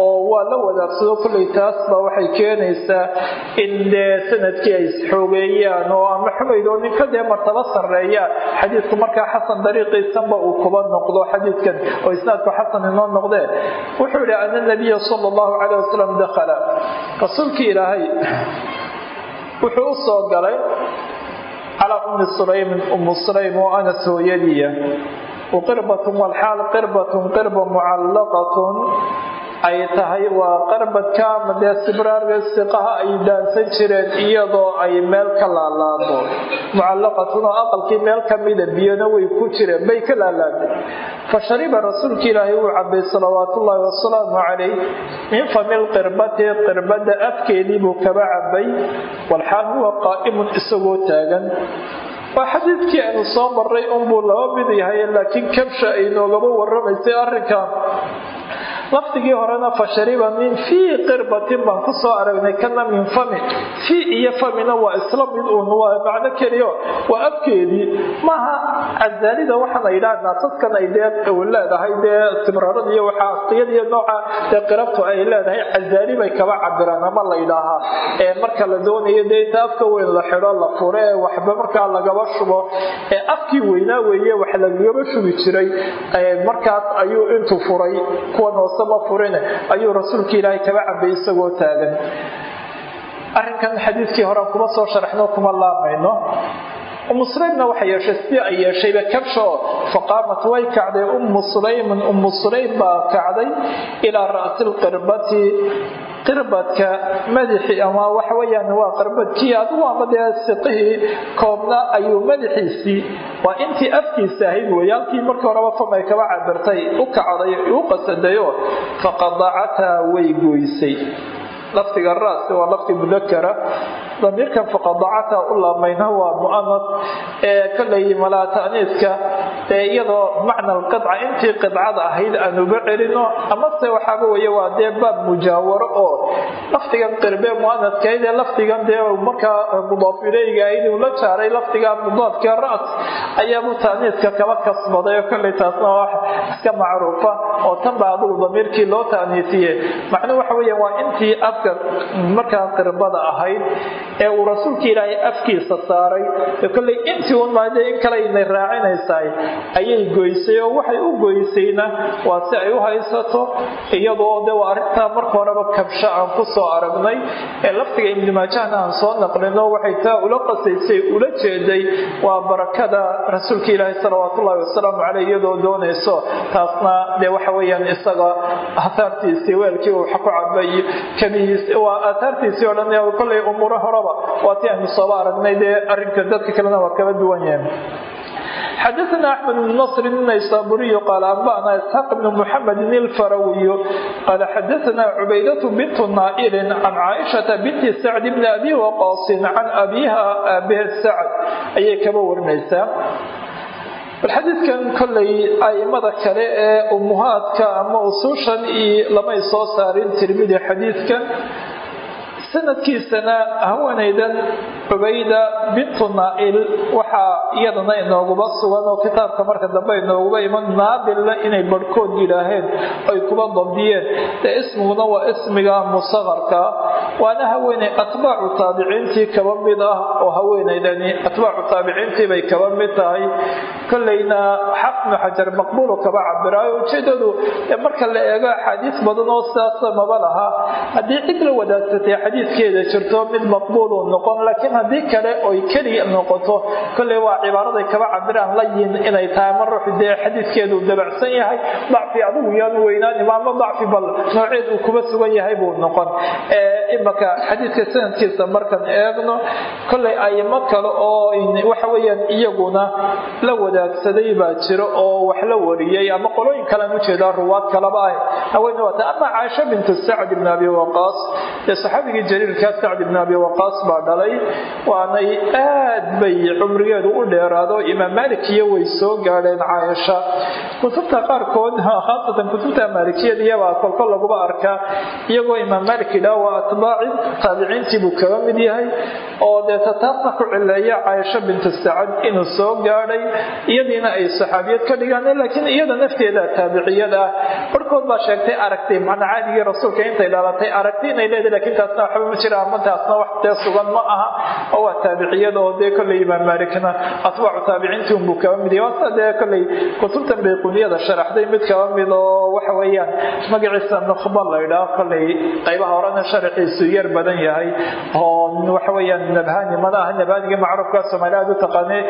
oo waa la wadaagsado. Kollay taas waxay keenaysaa in dee sannadkii ay isxoogeeyaan oo ama xumayd oo ninka dee martaba sarreeya. Xadiidku markaa xasan dariiqiisanba uu kuba noqdo xadiidkan oo isnaadku xasan inoo noqdee. Wuxuu yihi ana nabiya sala allahu calayh wasalam dakhala rasuulkii ilaahay wuxuu u soo galay calaa ummi sulaymin ummu sulaym oo anas hooyadiiya waqirbatun walxaal qirbatun qirba mucallaqatun ay tahay waa qarbadka ama dee sibraarga siqaha ay daansan jireen iyadoo ay meel ka laalaado mucallaqatun oo aqalkii meel kamida biyona way ku jireen bay ka laalaaday fa shariba rasuulka ilaahay wuu cabay salawaatullaahi wasalaamu calayh min fami lqirbati qirbada afkeedii buu kaba cabay walxaal huwa qaa'imun isagoo taagan waa xadiidkii aynu soo maray unbuu laba mid yahay laakiin kabsha ay noogaba waramaysay arrinka lafdigii horena fa shariba min fii qirbatin baan ku soo aragnay kana min fami. Fii iyo famina waa isla mid uun macno keliyo. Waa afkeedii maaha cazaalida waxaan la yidhaha naasaskan ay dee leedahay dee sibraarada iyo waxaa asqiyada iyo nooca dee qirabtu ay leedahay cazaali bay kaba cabiraan ama la yidhaahaa ee marka la doonayo dee inta afka weyn la xidho la furo ee waxba markaa lagaba shubo. Ee afkii weynaa weeye wax lagagaba shubi jiray. Markaas ayuu intuu furay kuwan hoose ma furin ayuu rasuulka ilaahay kaba cabay isagoo taagan. Arrinkan xadiidkii horean kuma soo sharaxno kuma laamayno. Umu sulaymna waxay yeeshay sidii ay yeeshayba kabsho faqaamat way kacday. Ummu sulaymin ummu sulaym baa kacday ilaa ra'si lqirbati qirbadka madaxii ama waxaweyaan waa qirbadkii adigu dee siqihii koobna ayuu madaxiisii. Waa intii afkiisa ahayd wey halkii markii horeba famay kaba cabirtay u kacday u qasadayo. Faqadacataa way goysay. Lafdiga raasi waa lafdi mudakara damiirkan faqadacata u laamayna waa mu'anas ee kolay malaa ta'niiska ee iyadoo macna alqidca intii qidcada ahayd aan uga celino amase waxaaba weeye waa dee baab mujaawaro oo lafdigan qirbe mu'anaskayd ee lafdigan dee markaa mudaaf ileyga ahayd uu la jaaray lafdiga mudaafka ra's ayaabuu ta'niiska kaba kasbaday kolay taasna wax iska macruufa oo tan baa adugu damiirkii loo ta'niisiye macnuhu waxa weeye waa intii afka markaa qirbada ahayd ee uu rasuulka ilaahay afkiisa saaray ee kollay intii un maade in kale inay raacinaysaay ayay goysay oo waxay u goysayna waa si ay u haysato iyadoo de waa arrintaa marka horeba kabsho aan ku soo aragnay ee laftiga ibnimaajahna aan soo naqlino waxay taa ula qasaysay ula jeeday waa barakada rasuulka ilaahay salawaatullaahi wasalaamu caleyh iyadoo doonayso taasna dee waxa weeyaan isaga ahaartiisii weelkii uu ku cabay kabihiis waa aataartiisii o dhan kollay umuuro horeba maraba waatii aynu soo aragnay dee arinka dadka kalena waa kaba duwan yahay xadaana axmed bn nasri naysaburiy qaal anbana isxaaq bn muxamedin ilfarawiyu qaala xadaana cubaydatu bintu naa'irin can caaishata binti sacd bni abi waqaasin can abiiha aabahe sacd. Ayay kaba warinaysaa bal xadiidkan kollay a'immada kale ee umuhaadka ama usuushan iyo lamay soo saarin tirmidi xadiidkan sanadkiisana haweenaydan cubayda bintu naail waxaa iyadana inooguba sugan oo kitaabka marka dambe inooguba iman naabilla inay barhkood yidhaaheen ay kuba dabdiyeen dee ismiguna waa ismiga musaqarka waana haweeney atbaacu taabiciintii kaba mid ah oo haweenaydani atbaacu taabiciintii bay kaba mid tahay. Kollayna xafnu xajar maqbuulu kaba cabiraayo ujeedadu marka la eego axaadiis badan oo sidaasa maba laha. Haddii cid la wadaagsatay xadiidkeeda jirto mid maqbuulu noqon laakiin haddii kale oy keliya noqoto kolley waa cibaaraday kaba cabiraan layin inay tahay ma ruux dee xadiidkeedu dabacsan yahay dacfi adigu yaanu weynaan imaamo dacfi bal nooceed uu kuba sugan yahay buu noqon. Imaka xadiidka sanadkiisa markaan eegno kolley aimo kale oo waxa weyaan iyaguna la wadaagsaday baa jiro oo wax la wariyey ama qolooyin kalean u jeedaa ruwaad kalaba ah haweene waata ama caaisha bintu sacd ibn abi waqaas. Ee saxaabigii jaliilkaa sacd ibn abi waqaas baa dhalay waanay aad bay cumrigeedu u dheeraado. Imaam maalik iyo way soo gaadheen caaisha. Kutubta qaarkood khaasatan kutubta maalikiyada iyabaa kolkol laguba arkaa. Iyagoo imaam maalik yidhaah waa atbaaci taabiciintii kaga mid yahay. Oo deeta taasna ku cileeya caaisha bintu sacad inuu soo gaadhay. Iyadiina ay saxaabiyad ka dhigaan laakiin iyada nafteeda taabiciyad ah. Barhkood baa sheegtay aragtay macnaa caadigii rasuulka intay dhalatay aragti inay leedahay lakiin taasna waxba ma jira ama wax dee ma aha oo waa taabiciyad oo dee kolley imaam maalikna atbaacu taabiciintii unbuu kaba mid yahay waasa dee kolley kutubtan bayquniyada sharaxday mid kaba mid oo waxa weeyaan magaciisa nukhba la idhaah kolley qaybaha horena sharaxiisu yar badan yahay oo waxa weeyaan nabhani mana aha nabhaniga macruufka soomaaliya aad u taqaanay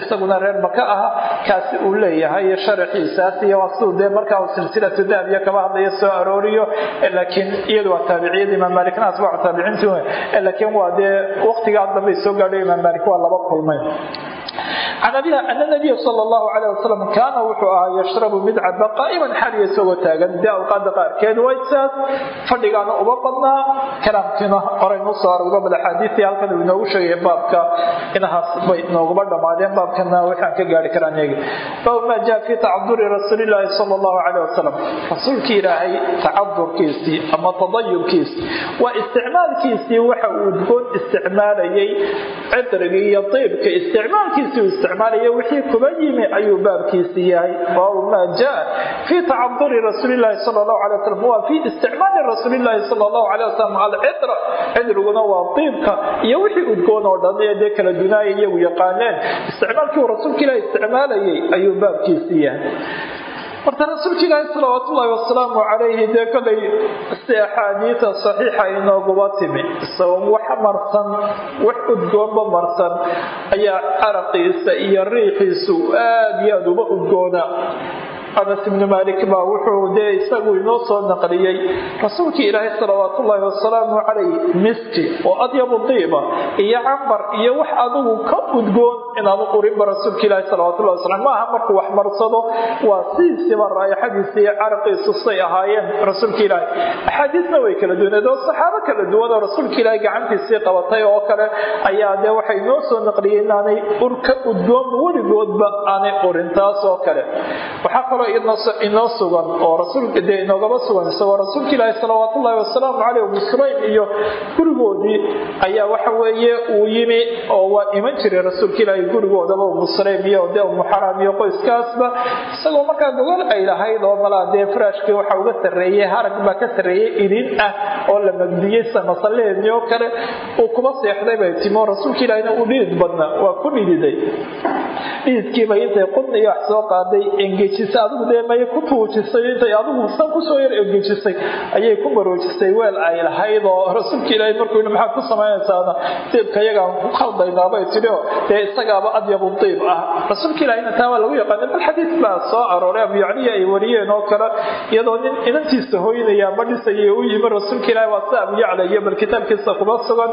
isaguna reer maka aha kaasi uu leeyahay sharaxiisaas iyo waa siduu dee markaa silsilatu dahabiya kaba hadlaya soo arooriyo laakiin iyadu waa taabiciyada imaam maalikna atbaacu taabiciintii laakiin waa dee waqtigaa dambay soo gaadhay imaam laba kulmay. Can sal allahu calayh wasalam kaana wuxuu ahaa yashrabu mid caba qaa'iman xaliya isagoo taagan dee awqaada qaarkeed waa isaas fadhigaana uba badnaa kalaamkiina horaynu soo aragba bal axaadiistii halkan uu inoogu sheegaya baabka inahaas bay nooguba dhammaadeen baabkana waxaan ka gaari karaan eegi baabu maa jaa fi tacaduri rasuulilaahi sala allahu calayh wasalam rasuulkii ilaahay tacadurkiisii ama tadayubkiisii waa isticmaalkiisii waxa uu udgoon isticmaalayay cidrigii iyo diibka isticmaalkiisii uu isticmaalaya wixii kuba yimi ayuu baabkiisi yahay. Baabu jaa. Fii tacaduri rasuulilaahi sala allahu calay wasalam waa fii isticmaali rasuulilaahi sala allahu calay wasalam alcidra cidriguna waa diibka iyo wixii udgoon oo dhan ee dee kala dunaaya iyagu yaqaaneen. Isticmaalkii uu rasuulka ilahi isticmaalayay ayuu baabkiisi yahay horta rasuulka ilaahi salawaat ullaahi wasalaamu calayhi dee kolay si axaadiida saxiixa inooguba timi isagoo wax marsan wax udgoonba marsan ayaa caraqiisa iyo riixiisu aad iyo aad uba udgoona anas ibnu malik baa wuxuu dee isagu inoo soo naqliyey rasuulkii ilaahay salawaat ullaahi wasalaamu calayh miski oo adyabu diiba iyo cambar iyo wax adigu ka udgoon inaanu urinba rasuulka ilaahi salawatullahi wasalam maaha markuu wax marsado waa siisiiba raayaxadiisa iyo caraqiisu ahaayeen rasuulka ilaahi axaadiisna way kala duwaneed oo saxaabo kala duwan oo rasuulka ilaahi gacantiisii qabatay oo kale ayaa dee waxay inoo soo naqliyeen inaanay ur ka udgoonba weligoodba aanay urin taas oo kale. Waxaa kaloo inoo sugan oo dee inoogaba sugan isagoo rasuulka ilaahi salawaat ullaahi wasalaamu caleyh umu sulaym iyo gurigoodii ayaa waxa weeye uu yimi oo waa iman jiray rasuulka ilaahi gurigoodaba umu sulaym iyo dee umu xaraam iyo qoyskaasba. Isagoo markaa gogol ay lahayd oo malaa dee faraashkii waxa uga sarreeyey harag baa ka sarreeyey idin ah oo la magdiyey samasallaheedii oo kale uu kuba seexday bay timo rasuulka ilaahina uu dhidid badnaa waa ku dhididay dhididkiiba intay qudniga wax soo qaaday engejisay adigu dee ku tuujisay intay adigu san ku soo yar engejisay ayay ku maroojisay weel ay lahayd oo rasuulka ilaahi markuu maxaad ku samaynaysaana diibka iyagaan ku khaldaynaabay. Tidhi oo dee isagaaba adyabu diib ah. Rasuulka ilaahina taa waa lagu yaqaanay bal xadiis baa soo arooray abuyacniya ay wariyeen oo kale iyadoo nin inantiisa hoynaya ma dhisaya u yimi rasuulka ilaahi waa si abuyacla iyo bal kitaabkiisa kuma sugan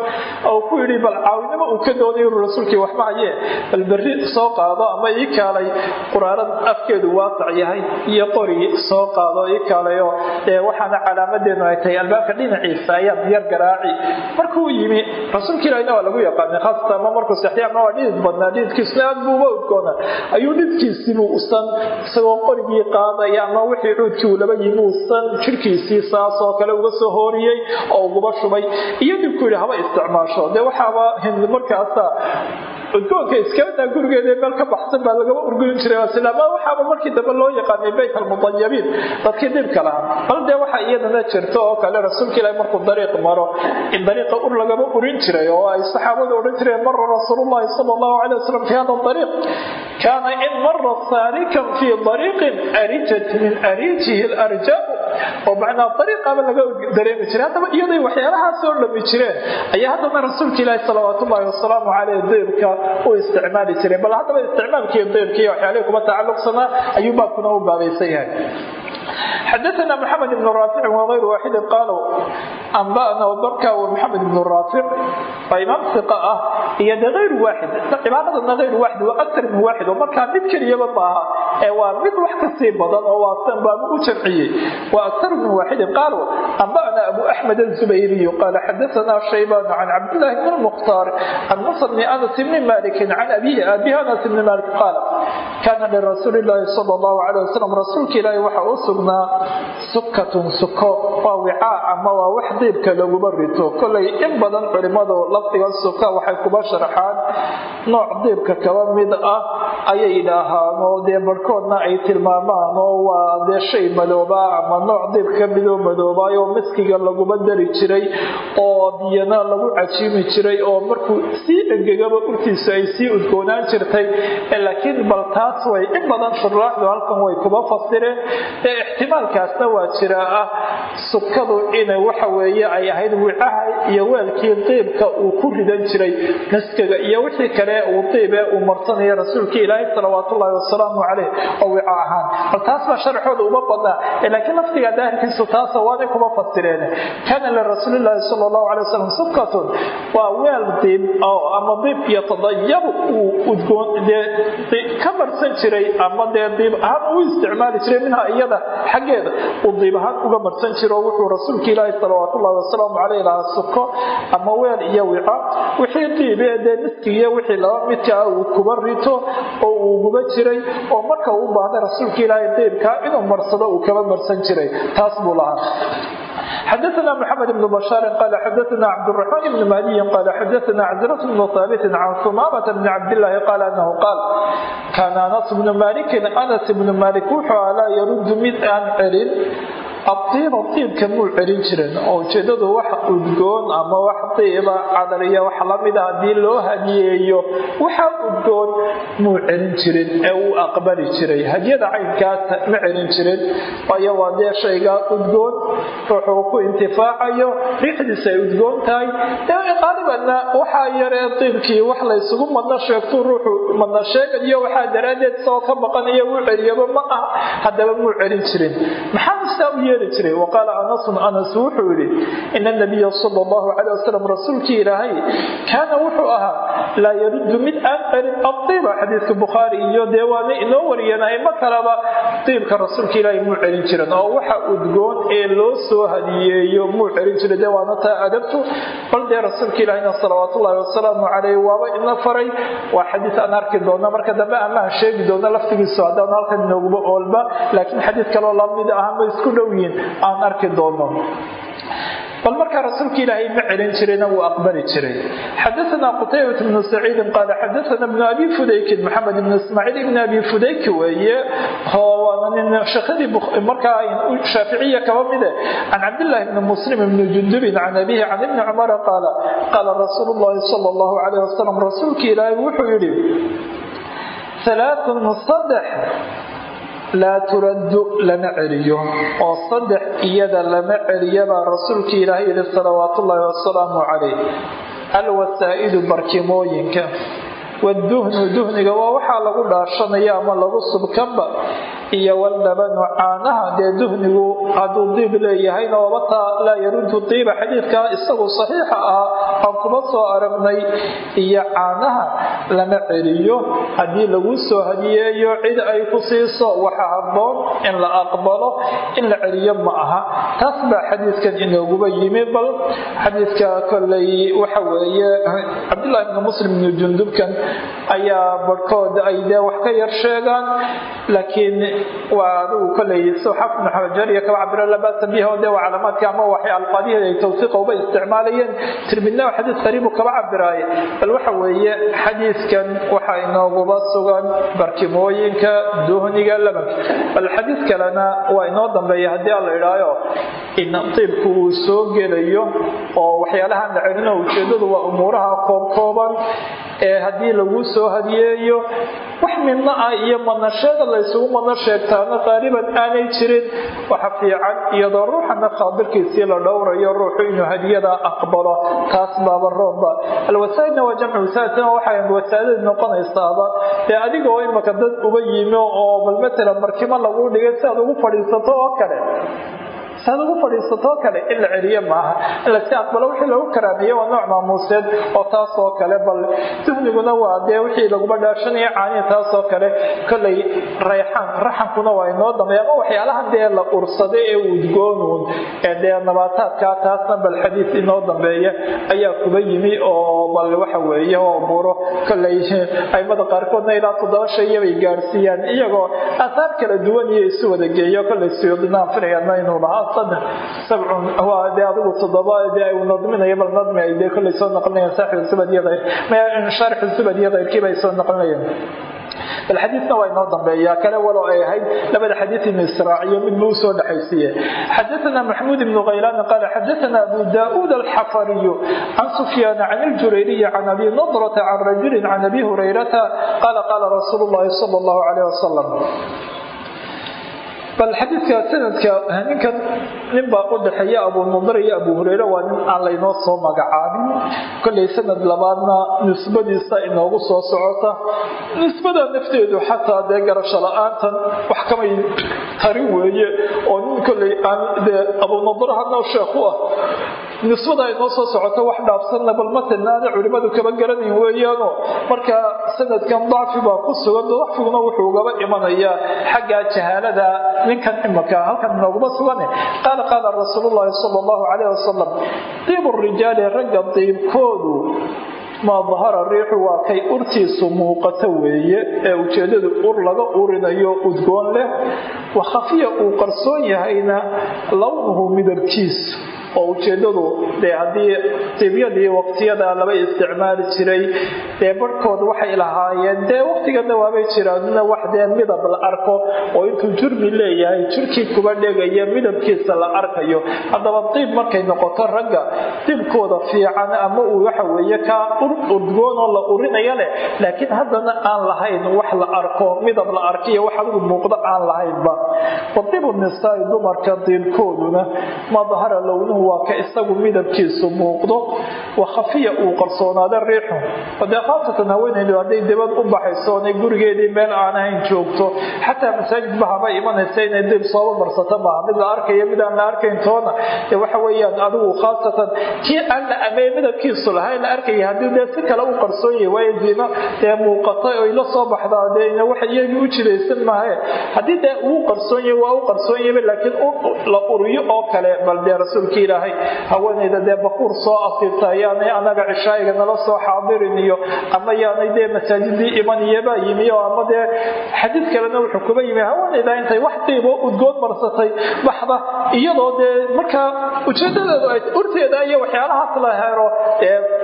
oo ku yidhi bal caawinimo uu ka doonay inuu rasuulkii waxma hayee bal berri soo qaado ama ii kaalay quraarad afkeedu waasac iyo qori soo qaado ii kaalayo dee waxaana calaamadeenu ay tahay albaabka dhinaciisa ayaa yar garaaci. Markuu yimi rasuulka ilaahina waa lagu yaqaanay khaasatan ama markuu seexday ama waa dhidid badnaa dhididkiisuna aad buu uga udgoona ayuu dhidkiisiibuu usan isagoo qorigii qaadaya ama wixii cuudkii uu laba yimi usan jirhkiisii saas oo kale uga soo hooriyey oo uguba shubay. Iyo dibku yidhi haba isticmaasho. Dee waxaaba markaasa udgoonka iskabadaa gurigeeda meel ka baxsan baa lagaba urgoyn jiray ama waxaaba markii dambe loo yaqaanay bayt almudayabiin dadkii dhibka lahaa. Bal dee waxa iyadana jirto oo kale rasuulka ilaahi markuu dariiq maro in dariiqa ur lagaba urin jiray oo ay saxaabadu odhan jireen mara rasuulullahi sala allahu calay wasalam fi hada dariiq. Kaana in mara saarikan fii dariiqin arijat min arijihi larjau oo macnaa ariiqaba laga dareemi jiray. Haddaba iyaday waxyaalahaa soo dhami jireen ayaa haddana rasuulka ilaahi salawaatullaahi wasalaamu caleyh deybka u isticmaali jireen bal haddaba isticmaalkiiyo deybkiiyo waxyaalihii kuma tacalluqsanaa ayuu baabkuna u baabaysan yahay. Xadaana maxamed ibn raaficin waayru waaxidin qaalow anbana barka maxamed ibn raafic waa imaam iqa ah iyo de ayru waaxid. Cibaadadana ayru waaxid waa akar min waaxid oo markaa mid keliyaba maaha ee waa mid wax ka sii badan oo waasan baa lagu jamciyey wa akar min waaxidin qaalw anba'na abu axmed الزubayriyu qaala xadaثna shayban can cabdillahi bn mukhtaar can musa bni anas bni maliki can abihi abi anas bni malik qaala kaana lirasuuli llaahi sal اllahu alيه wasalam rasuulka ilaahi waxa u sugnaa sukatun suko waa wicaa ama waa wax diibka laguma rito kolay in badan culimmadu lafdiga suka waxay kuba sharxaan nooc diibka kaba mid ah ayay yidhaahaan oo dee barhkoodna ay tilmaamaan oo waa dee shay madoobaa ama nooc diib ka midoo madoobaayoo miskiga laguma dari jiray oo biyana lagu cajiimi jiray oo markuu sii engegaba urtiisu ay sii udgoonaan jirtay laakiin bal taas way in badan shuraaxdu halkan way kuba fasireen ee ixtimaalkaasna waa jira ah sukadu inay waxa weeye ay ahayd wicaha iyo weelkii diibka uu ku ridan jiray miskiga iyo wixii kale uu diibee uu marsanaya rasuulkii ilaahay salawaat ullaahi wasalaamu caleyh oo wica ahaan. Bal taas baa sharxooda uma badnaa laakiin laftiga daahirkiisu taasa waanay kuma fasireen kaana lirasuulilaahi sala allahu calay wasalam sukatun waa weel diib ama diib iyo tadayabu uu ka marsan jiray ama dee diib ahaan u isticmaali jiray minha iyada xaggeeda uu diib ahaan uga marsan jiro wuxuu rasuulka ilaahi salawaat wasalaamu caleyh lahaa suko ama weel iyo wica wixii diibee dee miskigiyo wixii laba midkaa uu kuba rito oo uu guba jiray oo marka uu baahday rasuulka ilaahi diibkaa inuu marsado uu kaba marsan jiray taas buu lahaa. Xadaana mxamed bn bashaar qaal xadaana cabdاraxmaan bn maliyi qaal xadaana cazrat bn haabit can sumaamata bn cabdilaahi qaal anahu qaal kaana anas bnu malikin anas bnu malik wuxuu alaa yarudu mid aan celin adiiba diibka muu celin jirin? Oo ujeedadu wax udgoon ama wax diiba cadariya wax lamida haddii loo hadiyeeyo waxa udgoon muu celin jirin ee uu aqbali jiray? Hadiyada caynkaas ma celin jirin. Waayo waa dee shayga udgoon ruuxuu ku intifaacayo riixdiisa ay udgoon tahay. Qaalibanna waxaa yaree diibkii wax laysugu madno sheegtu ruuxu madna sheegayo waxaa daraaddeed isagoo ka baqanayo wuu celiyaba ma ah haddaba muu celin jirin. Maxaa sidaa u yeeli jiray. Waqaala anasun anas wuxuu yidhi ina nabiya sala allahu calay wasalam rasuulkii ilaahay kaana wuxuu ahaa laa yaruddu mid aan celin adiiba xadiidka bukhaari iyo dee inoo wariyeen aimo kaleba diibka rasuulka ilaahay muu celin jirin. Oo waxa udgoon ee loo soo hadiyeeyo muu celin jiray dee waana taa adabtu bal dee rasuulka ilaahayna salawaatullaahi wasalaamu caleyh waaba ina faray. Waa xadiis aan arki doona marka dambe amaha sheegi doona laftigiisu haddaan halkan inooguba oolba laakiin xadiid kaloo la mid ah ma isku dhow yihiin aan arki doono. Bal markaa rasuulka ilaahay ma celin jirayna wuu aqbali jiray. Xadaana qutaybat bnu saciidin qaala xadaana bnu abi fudaykin maxamed ibnu ismaaciil ibni abi fudayki weeye laa turaddu lama celiyo. Oo saddex iyada lama celiyabaa rasuulka ilaahay yihi salawaatu ullaahi wasalaamu calayh. Alwasaa'idu barkimooyinka waduhnu duhniga waa waxaa lagu dhaashanaya ama lagu subkanba iyo walabanu caanaha dee duhnigu hadduu diib leeyahayna wabataa laa yaruddu diiba xadiidkaa isagu saxiixa ah aan kuma soo aragnay iyo caanaha lama celiyo haddii lagu soo hadiyeeyo cid ay ku siiso waxa habboon in la aqbalo in la celiyo ma aha taas baa xadiidkan inooguba yimi bal xadiidka koley waxa weeye cabdullahi bni muslim ibni jundubkan ayaa barhkood ay dee wax ka yar sheegaan laakiin waa adigu koley suxaf ibnu xajar iyo kaba cabiro labaasa biha oo dee waa calaamaadka ama waxay alqaadiheeda ay tawsiiqa uba isticmaalayeen tirmidna xadiis qariibu kaba cabiraaye. Bal waxa weeye xadiiskan waxaa inooguba sugan barkimooyinka duhniga labanka bal xadiis kalena waa inoo dambeeya haddii ala idhaayo in diibku uu soo gelayo oo waxyaalahan la celino ujeedadu waa umuuraha koobkooban ee haddii lagu soo hadiyeeyo wax midna ah iyo madnasheeda laysugu madno sheegtaana qaaliban aanay jirin. Waxa fiican iyadoo ruuxana khaadirkiisii la dhowrayo ruuxu inuu hadiyada aqbalo taas baaba roobba. Alwasaa'idna waa jamcu wasaa'idna waxay wasaa'idad noqonaysaaba. Dee adigoo imaka dad uba yimi oo bal matalan markimo lagu dhigay si aad ugu fadhiisato oo kale saad ugu fadhiisatoo kale in la celiye maaha. In lasi aqbalo wixii lagu karaameeye waa nooc maamuuseed oo taasoo kale bal duhniguna waa dee wixii laguma dhaashanaya caanihi taasoo kale. Kolay rayxaan raxankuna waa inoo dambeeya. Ama waxyaalaha dee la ursaday ee udgoonuun ee dee nabaataadkaa taasna bal xadiis inoo dambeeya ayaa kuba yimi oo bal waxa weeye oo buuro. Kolay aimada qaarkoodna ilaa toddoba shayabay gaadhsiiyaan iyagoo asaar kala duwan iyo isu wada geeyo. Kolay siyodinaan filayaana inuu lahaa khaasatan sabcun de adigu todoba de u nadminayo bal nadmi ay de kolay soo noqonayaan saaxib subad iyo ayr sharxu subad iyo keyrkiiba ay soo noqonayaan bal xadiidna waa inoo dambeeya kale waloo ay ahayd labada xadiid inu israaciyo midba u soo dhexaysiiye xadaana maxmuud ibnu khaylaan qaala xadaana abu daauud alxafariyu can sufyaana can iljurayriyi can abi nadrata can rajulin can abi hurayrata qaala qaala rasuulu llahi sala allahu caleyh wasalam bal xadiidka sanadka ninkan nin baa u dhexeeya abu nadar iyo abu hureyre waa nin aan laynoo soo magacaabin. Kollay sanad labaadna nisbadiisa inoogu soo socota. Nisbada nafteedu xataa dee garasho la'aantan wax kamay tari weeye oo nin kollay dee abu nadar hadna sheekh ah. Nisbada ay noo soo socoto wax dhaafsanna bal matanaana culimmadu kaba garanayn weeyaano. Marka sanadkan dacfi baa ku sugan dacfiguna wuxuu gaba imanayaa xagga jahaalada ninkan imaka halkan inooguma sugane qaala qaala rasuulu llaahi sala allahu calayh wasalam diibu rijaali ragga diibkoodu maa dahara riixu waa kay urtiisu muuqato weeye ee ujeedadu ur laga urinayo udgoon leh. Wa khafiya uu qarsoon yahayna lownuhu midabkiisu oo ujeedadu dee haddii tibyadii waqtiyada laba isticmaali jiray dee barhkood waxay lahaayeen dee waqtigana waabay jiraanna wax dee midab la arko oo intuu jurmi leeyahay jirkii kuba dhegaya midabkiisa la arkayo haddaba diib markay noqoto ragga dibkooda fiican ama uu waxa weeye kaa ur udgoon oo la urinaya leh laakiin haddana aan lahayn wax la arko midab la arkiyo wax adigu muuqdo aan lahaynba. Wadibu nisaai dumarka diibkooduna ma dahara lownuhu waa isagu midabkiisu muuqdo wa khafiya uu qarsoonaado riixu. Dee khaasatan haweenaydu hadday dibad u baxayso onay gurigeedii meel aan ahayn joogto xataa masaajidba haba imanaysa inay dib sooba marsato maaha mid la arkayo mid aan la arkayn toona. Waxa weeyaan adigu khaasatan kii aan la amey midabkiisu lahaa la arkaya haddii dee si kale u qarsoonyahay waayo diino dee muuqatay oy la soo baxdaa dee wax iyagii u jidaysan maahe. Haddii dee uu qarsoon yahay waa u qarsoon yahay laakiin la uriyo oo kale bal dee rasuulka ilaahay. Haweenayda dee bakuur soo asiibta ayaanay anaga cishaayiga nala soo xaadirin iyo ama yaanay dee masaajidii iman iyobaa yimi oo ama dee xadiid kalena wuxuu kuba yimi haweenayda intay wax diibo udgoon marsatay baxda iyadoo dee markaa ujeedadeedu ay urteeda iyo waxyaalahaas la hero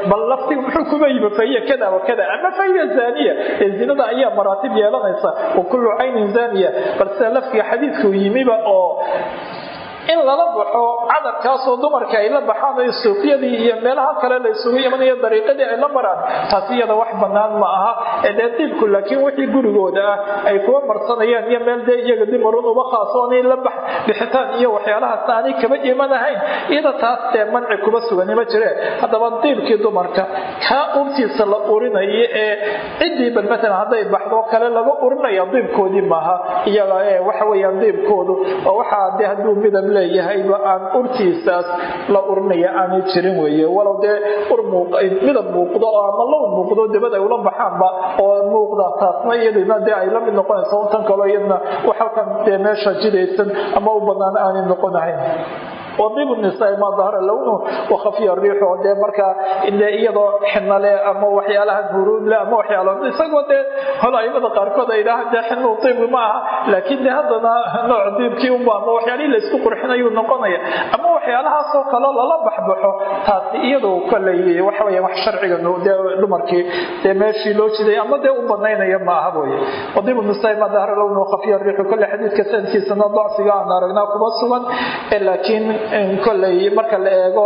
bal laftiga muxuu kuba yimi fahiya kada wa kada ama fahiya zaaniya ee zinada ayaa maraatib yeelanaysa wa kullu caynin zaaniya. Balse laftiga xadiidkuu yimiba oo in lala baxo cadarkaasoo dumarka ay la baxaan o suuqyadii iyo meelaha kale la isugu imanayo dariiqadii ay la maraan taas iyada wax bannaan ma aha. Ee dee diibku laakiin wixii gurigooda ah ay kuwa marsanayaan iyo meel dee iyaga dimarun uba khaasoonay la bixitaan iyo waxyaalahaas aanay kaba imanahayn iyada taas dee manci kuba sugani ma jire. Haddaba diibkii dumarka kaa urtiisa la urinayo ee ciddii bal matalan hadday baxdo kale laga urinaya diibkoodii maaha. Iyaga ee waxa weeyaan diibkoodu oo waxaa dee hadduu midab leeyahayba aan urtiisaas la urinaya aanay jirin weeye. Walow dee ur midab muuqdo oo ama low muuqdo dibad ay ula baxaanba oo muuqda taasna iyadina dee ay la mid noqonaysa. Tan kaloo iyadna wax halkan dee meesha jidaysan ama u bannaan aanay noqonahayn wadibu nisaai maa dahara lownu wakhafiya riixu dee markaa iyadoo xinale ama waxyaalaha huruudle ama waxyaalo isagoo dee hol aimada qaarkood ay idhaahaan dee xinu dibi ma laakiin dee haddana nooc diibkii unba ama waxyaalihii laysku qurxinayuu noqonaya ama waxyaalahaasoo kaloo lala baxbaxo taasi iyadoo koley waxaweya wax sharciga dee dumarkii dee meeshii loo jiday ama dee u banaynaya ma aha weye wadibu nisaai maa dahara lownu wakhafiya riixu kolle xadiidka sanadkiisana dacfiga aan aragnaa kuma sugan laakiin koley marka la eego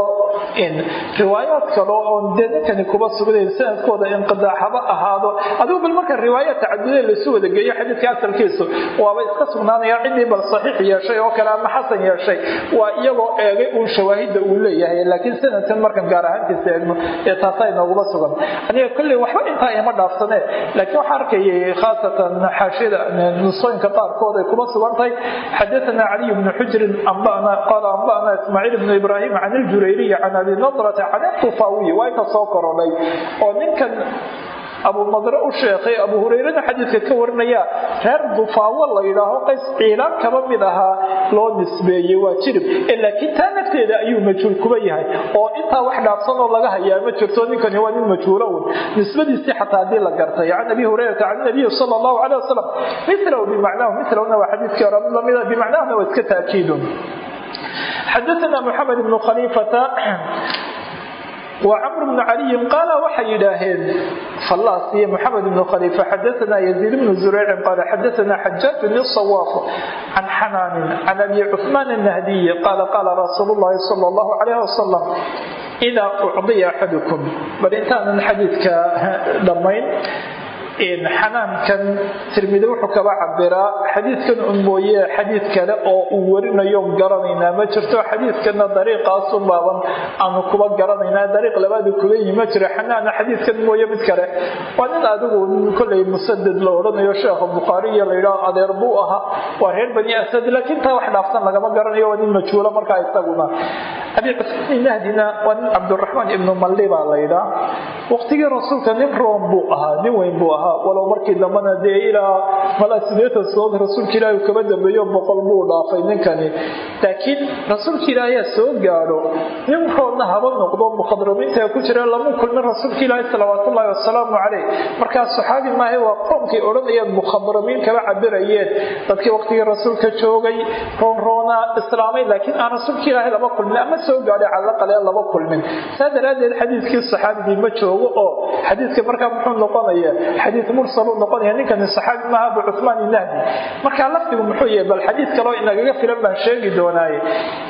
riwaayaad kale oon dee ninkani kuba sugnayn sanadkooda inqidaac haba ahaado. Adigu bal marka riwaaya tacadude laisu wadageeyo xadiidka asalkiisu waaba iska sugnaanaya ciddii bal saxiix yeeshay oo kale ama xasan yeeshay. Waa iyagoo eegay uun shawaahidda uu leeyahay laakiin sanadkan markan gaar ahaantiisa eegno ee taasaa inooguma sugan. Aniga kolley waxba intaa ima dhaafsanee laakiin waxaa arkayay khaasatan xaashiyada nusooyinka qaarkood ay kuma sugan tahay. Xadathana caliy bnu xujrin qaala ambana ismaaciil bnu ibraahim can iljurayriyi can abi nadrata can itufaawiyi waa soo korodhay oo ninkan abu nadre u sheekhay abu hurayrana xadiidka ka warinaya reer dufaawo la yidhaaho qays ciilaan kaba mid ahaa loo nisbeeyey waa jirib. Laakiin taa nafteeda ayuu majhuul kuba yahay. Oo intaa wax dhaafsanoo laga hayaa ma jirto ninkani waa nin majhuula un nisbadiisii xataa haddii la gartay can abi hurayrata can nabiyi sala allahu caleh wasalam milahu bimacnahu milahuna xadiidkii hore mid lamida bimacnahuna waa iska taakiidun xadaanaa moxamed ibnu khaliifata waa camr bnu caliyin qaala waxay yidhaaheen fallaas iyo moxamed ibnu khaliifa xadaanaa yaziid ibnu zureycin qaala xadaanaa xajaaj bn sawaaf can xanaanin can abi cuhmaan annahdiyi qaala qaala rasuulu llahi sala allahu calayh wasalam idaa ucdiya axadukum bal intaanan xadiidka dhammayn xanaankan tirmidi wuxuu kaba cabiraa xadiidkan un mooye xadiid kale oo uu warinayo garanaynaa ma jirto xadiidkana dariiqaasu baaban aanu kuba garanaynaa dariiq labaadu kuga yimi ma jiro xanaana xadiidkan mooye mid kale. Waa nin adigu kolley musadad la odhanayo sheekha bukhaariya layidhaho adeer buu ahaa waa reer bani asad laakiin taa wax dhaafsan lagama garanayo waa nin majhuula markaa isaguna abi cusmaan nahdina waa nin cabduraxmaan ibnu malli baa laydhaa waqtigii rasuulka nin room buu ahaa nin weyn buu ahaa walow markii dambana dee ilaa malaa sideetan sanood rasuulka ilaahi kaba dambeeyo boqol buu dhaafay ninkani. Laakiin rasuulka ilaahiyaa soo gaadho. Ninkoodna haba noqdo mukhadramiinta ku jira lama kulmin rasuulka ilaahi salawaatullaahi wasalaamu caleyh markaa saxaabi maaha waa qoomkay odhanayeen mukhadramiin kaba cabirayeen dadkii waqtigii rasuulka joogay roonroona islaamay laakiin aan rasuulka ilaahi laba kulmin ama soo gaadhay calaqalee laba kulmin. Saa daraaddeed xadiidkii saxaabigii ma joogo oo xadiidka markaa muxuu noqonaya xadiid mursaluu noqonaya ninkani saxaabi maaha abu cuhmaan inahdi markaa lafdigu muxuu yahay bal xadiid kaloo inagaga filan baan sheegi doonaaye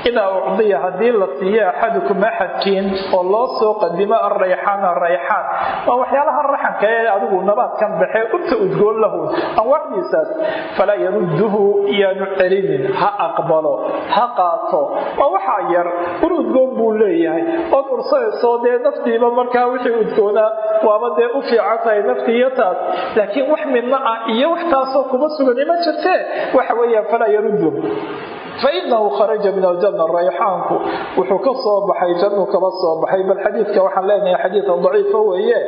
idaa ucdiya haddii la siiyo axadukum axadkiin oo loo soo qadimo arayxaana rayxaan waa waxyaalaha raxanka ee adigu nabaadkan baxee unta udgoon lahu anwaacdiisaas falaa yarudduhu yaanu celinin ha aqbalo ha qaato. Waa waxaa yar ur udgoon buu leeyahay. Ood ursanayso dee naftiiba markaa wixii udgoonaa waaba dee u fiican tahay naftii iyo taas laakiin wax midna ah iyo wax kuma sugani ma jirtee waxa weeyaan falaa yaruddu. Fainahu kharaja min aljanna rayxaanku wuxuu ka soo baxay jannuu kaba soo baxay. Bal xadiidka waxaan leenahay xadiida daciifa weeye.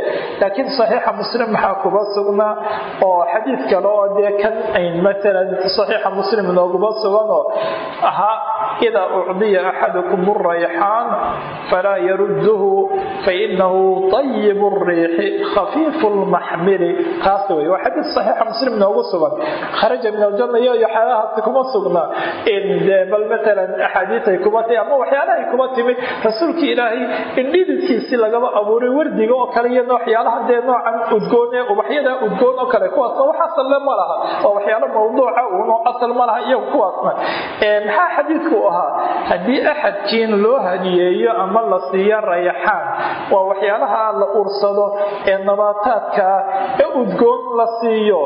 Laakiin saxiixa muslim maxaa kuba sugnaa? Oo xadiid kale oo dee kan ayn maalan saxiixa muslim nooguma suganoo ahaa idaa ucdiya axadukum rayxaan falaa yarudduhu fainahu tayibu riixi khafiifu lmaxmili taas wey waa xadiid saxiixa muslim noogu sugan kharaja min aljanna iyo waxyaalahaasi kuma sugnaa bal maalan axaadiiay kuma ti ama waxyaalahay kuma timid rasuulka ilaahay indhididkiisii lagaba abuuray wardiga oo kale iyo waxyaalaha dee noocan udgoon ee ubaxyada udgoon oo kale kuwaasna wax asalle ma laha waa waxyaalo mawduuca uunoo asal ma laha iyagu kuwaasna maxaa xadiidku ahaa. Haddii axadkiin loo hadiyeeyo ama la siiyo rayxaan waa waxyaalaha la ursado ee nabaataadka ee udgoon la siiyo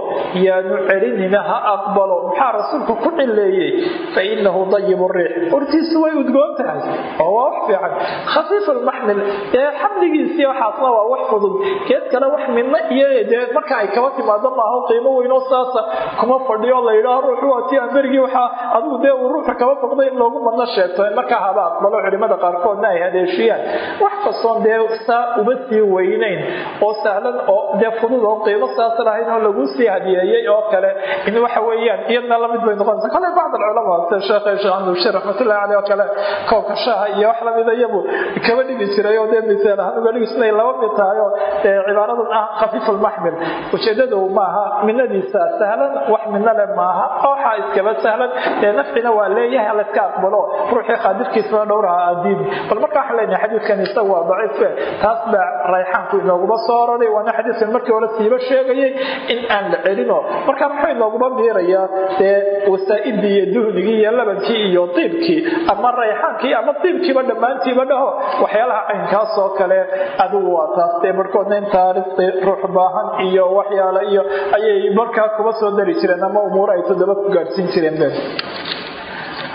yaanu celinina ha aqbalo. Maxaa rasuulku ku cileeyey fainahu dayib riix. Urtiisu way udgoon tahay. Oo waa wax fiican. Khafiif lmaxmil dee xamligiisii waxaasna waa wax fudud. Geed kale wax midna iyo dee marka ay kaba timaado maaha qiimo weynoo saasa. Kuma fadhiyo la yidhaaho ruuxu waa amerigii waxaa. Adigu dee uu ruuxa kaba foqday in loogu madno sheegto markaa haba aqbalo culimada qaarkoodna ay hadeeshiyaan wax kastoon dee saa uba sii weynayn oo sahlan oo dee fudud oo qiimo saas lahayn oo lagu sii hadiyeeyey oo kale in waxa weeyaan iyadna la mid bay noqonaysa kale bacd alculamaa sida sheekh sheekh abdulshir raxmatullahi caleyh oo kale koobka shaaha iyo wax lamida iyagu kaba dhigi jiray oo dee misaal ahaan uga dhigi inay laba mid tahay oo cibaaradan ah khafiif almaxmil ujeedadu maaha midnadiisa sahlan wax midna le maaha waxaa iskaba sahlan dee nafcina waa leeyahay la iska aqbalo ruuxii qaadirkiisana dhowraha adiib bal marka waxaan leenahay xadiidkan isagu waa daciife taas baa rayxaanku inooguma soo aroray waana xadiidkan markii hore siiba sheegayay in aan la celino. Marka muxuu inooguma biirayaa dee wasaa'idii iyo duhnigii iyo labankii iyo diibkii ama rayxaankii ama diibkiiba dhammaantiiba dhaho. Waxyaalaha caynkaas oo kale adigu waa taas. Dee barhkoodna intaa risqi ruux baahan iyo waxyaala iyo ayay markaa kuba soo dari jireen ama umuuro ay toddoba ku gaadhsiin jireen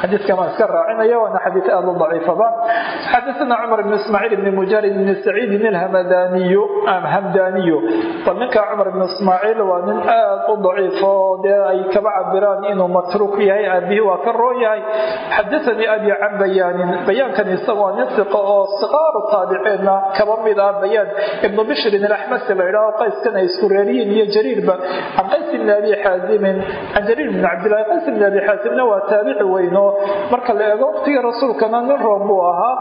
xadiidkan waan iska raacinaya waana xadiid aad u daciifaba xadaثna cumar bn ismaaciil bn mujarid bn saciidin alhamadaniyu hamdaniyu bal ninka cumar bn ismaaciil waa nin aad u daciifo dee ay kaba cabiraan inuu matruuk yahay aabihi waa ka roon yahay. Xadaanii abi can bayaanin bayaankan isaga waa nin siqo oo siqaaru taabiciinna kaba mid ah bayaan. Ibnu bishrin alaxmasi la yidhaaho qayskan ay isku reeriyiin iyo jariirba can qays bn abi xaazimin can jariir bn cabdillahi qays bn abi xaazimna waa taabici weyno marka la eego waqtigii rasuulkana nin room buu ahaa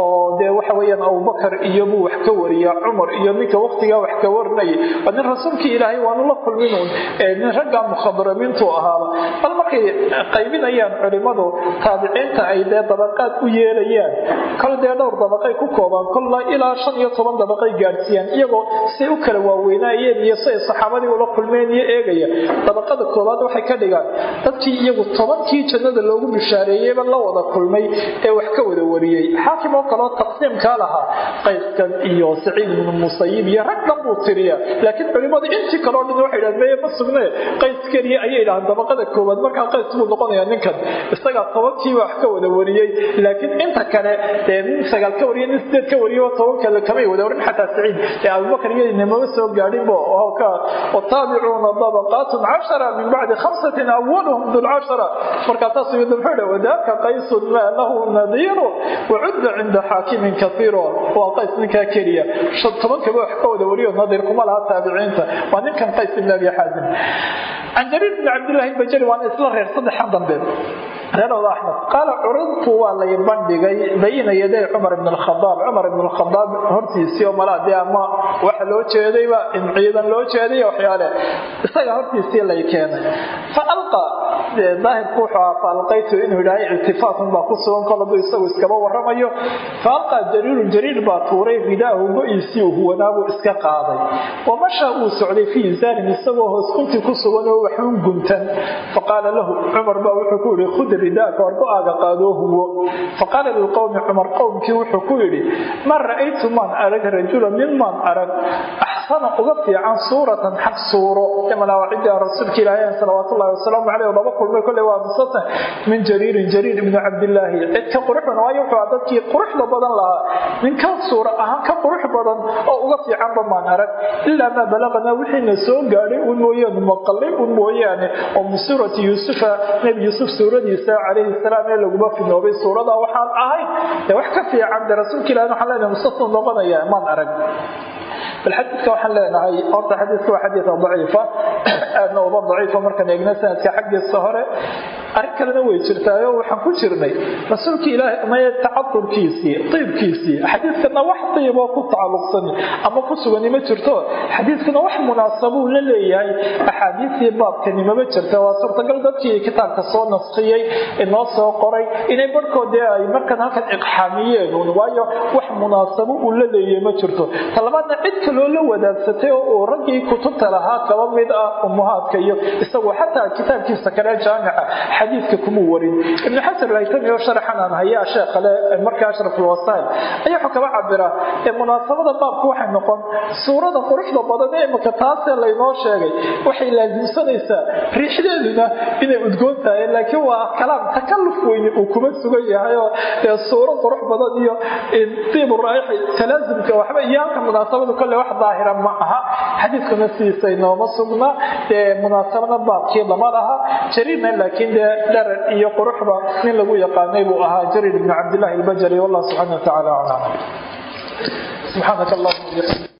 oo dee waxa weyaan abubakar iyo buu wax ka wariyaa cumar iyo ninka waqtigaa wax ka warinayay waa nin rasuulkii ilaahay waanu la kulminuun nin raggaa mukhadramiintu ahaaba. Bal markay qaybinayaan culimadu taabiciinta ay dee dabaqaad u yeelayaan. Kol dee dhowr dabaqay ku koobaan kolla ilaa shan iyo toban dabaqay gaadhsiiyaan iyagoo say u kala waaweynayeen iyo si ay saxaabadii ula kulmeen iyo eegaya dabaqada koobaad waxay ka dhigaan dadkii iyagu tobankii jannada loogu bishaareeyeyba la wada kulmay ee wax ka wada wariyey. Xaakim oo kaleo taqsiimkaa lahaa qayskan iyo saciid ibnu musayib iyo rag dhan buu tiriya laakiin culimmadu intii kaleo dhan waxay dhahan meye ma sugne qays keliya ayay dhahaan dabaqada koowaad markaa qays buu noqonayaa ninkan. Isagaa tobankii wax ka wada wariyey laakiin inta kale dee nin sagaal ka wariye nin sideed ka wariye toban kale kamay wada warin xataa saciid. Ee abubakar iyo inamaba soo gaadhinbo wataabicuuna dabaqaatun cashara min bacdi khamsatin awaluhum dulcashara markaasaas muxuu dha wadaaka qaysun maa lahu nadiiru wacudda cinda xaakimin kaiiro waa qays ninkaa keliya tobankaba wax ka wada wariyo nadiir kuma laha taabiciinta waa ninkan qays ibn abi xaazim can jariir bn cabdillahi bajari waana isla reer saddexan dambe reerooda axmed qaala curidtu waa lay bandhigay bayna yaday cumar ibn alkhadaab cumar ibn alkhadaab hortiisii oo malaa dee ama waxa loo jeedayba in ciidan loo jeeday waxyaale isaga hortiisii lay keenay fa alqa daahirku wuxuu alqaytu inuu yidhaahay iltifaatun baa ku sugan kol hadduu isagu iskaba warramayo. Fa alqaa jariirun jariir baa tuuray ridaahu go-iisii uu huwanaabuu iska qaaday. Wamasha uu socday fii isaarin isagoo hoos kunti ku sugan oo waxuun guntan. Faqaala lahu cumar baa wuxuu ku yidhi khud ridaaka war go'aaga qaadoo huwo faqaala lilqowmi cumar qowmkii wuxuu ku yidhi ma ra'aytu maan arag rajula min maan arag axsana uga fiican suuratan xag suuro. Malaawacidda rasuulka ilaahay salawaat ullahi wasalaamu caleyh laba kulmay kolley waa misata min jariirin jariir ibni cabdillaahi. Cid ka qurux badan waayo wuxuu dadkii quruxda badan lahaa. Nin ka suura ahaan ka qurux badan oo uga fiicanba maan arag. Ilaa maa balaqanaa wixiina soo gaadhay un mooyaane maqalay un mooyaane oo min suurati yuusufa nebi yuusuf suuradiisa calayhi salaam ee laguma finoobay suuradaa waxaan ahayn dee wax ka fiican de rasuulka ilahi waxaan leenahay mustasnu noqonaya maan arag. Bal xadiidka waxaan leenahay horta xadiidka waa xadiid daciifa. *coughs* Aadna uba daciifa markaan eegna sanadka xaggiisa hore arrin kalena way jirtaayo waxaan ku jirnay rasuulka ilaahay maya tacadurkiisii diibkiisii xadiidkana wax diiboo ku tacalluqsan ama ku sugani ma jirto. Xadiidkana wax munaasabuu la leeyahay axaadiistii baabkani mama jirta. Waa suurtagal dadkii kitaabka soo naskhiyey inoo soo qoray inay barhkoodee ay markan halkan iqxaamiyeen un waayo wax munaasabo uu la leeyahay ma jirto. Talabaadna cid kaloo la wadaagsatay oo uu raggii kutubta lahaa kaba mid ah umuhaadka iyo isagu xataa kitaabkiisa kale jaamica xadiidka kumuu warin. Ibnu xasan alhaytami oo sharaxan aan hayaa sheekh kale marka ashraf alwasail ayaa wuxuu kaba cabira ee munaasabada baabku waxay noqon suurada quruxda badan ee imika taasee laynoo sheegay waxay laasimsanaysaa riixdeeduna inay udgoon tahay laakiin waa kalaam takalluf weyne uu kuma sugan yahay oo suuro qurux badan iyo diibu raaixi talaasumka waxba iyo halka munaasabada kolle wax daahira ma aha. Xadiidkuna sidiisa inooma sugna dee munaasabada baabkii lama laha jariirna laakiin dee dharar iyo quruxba nin lagu yaqaanay buu ahaa jariir ibnu cabdillahi albajari wallah subxaana wa tacaala aclam subxaanaka allahuma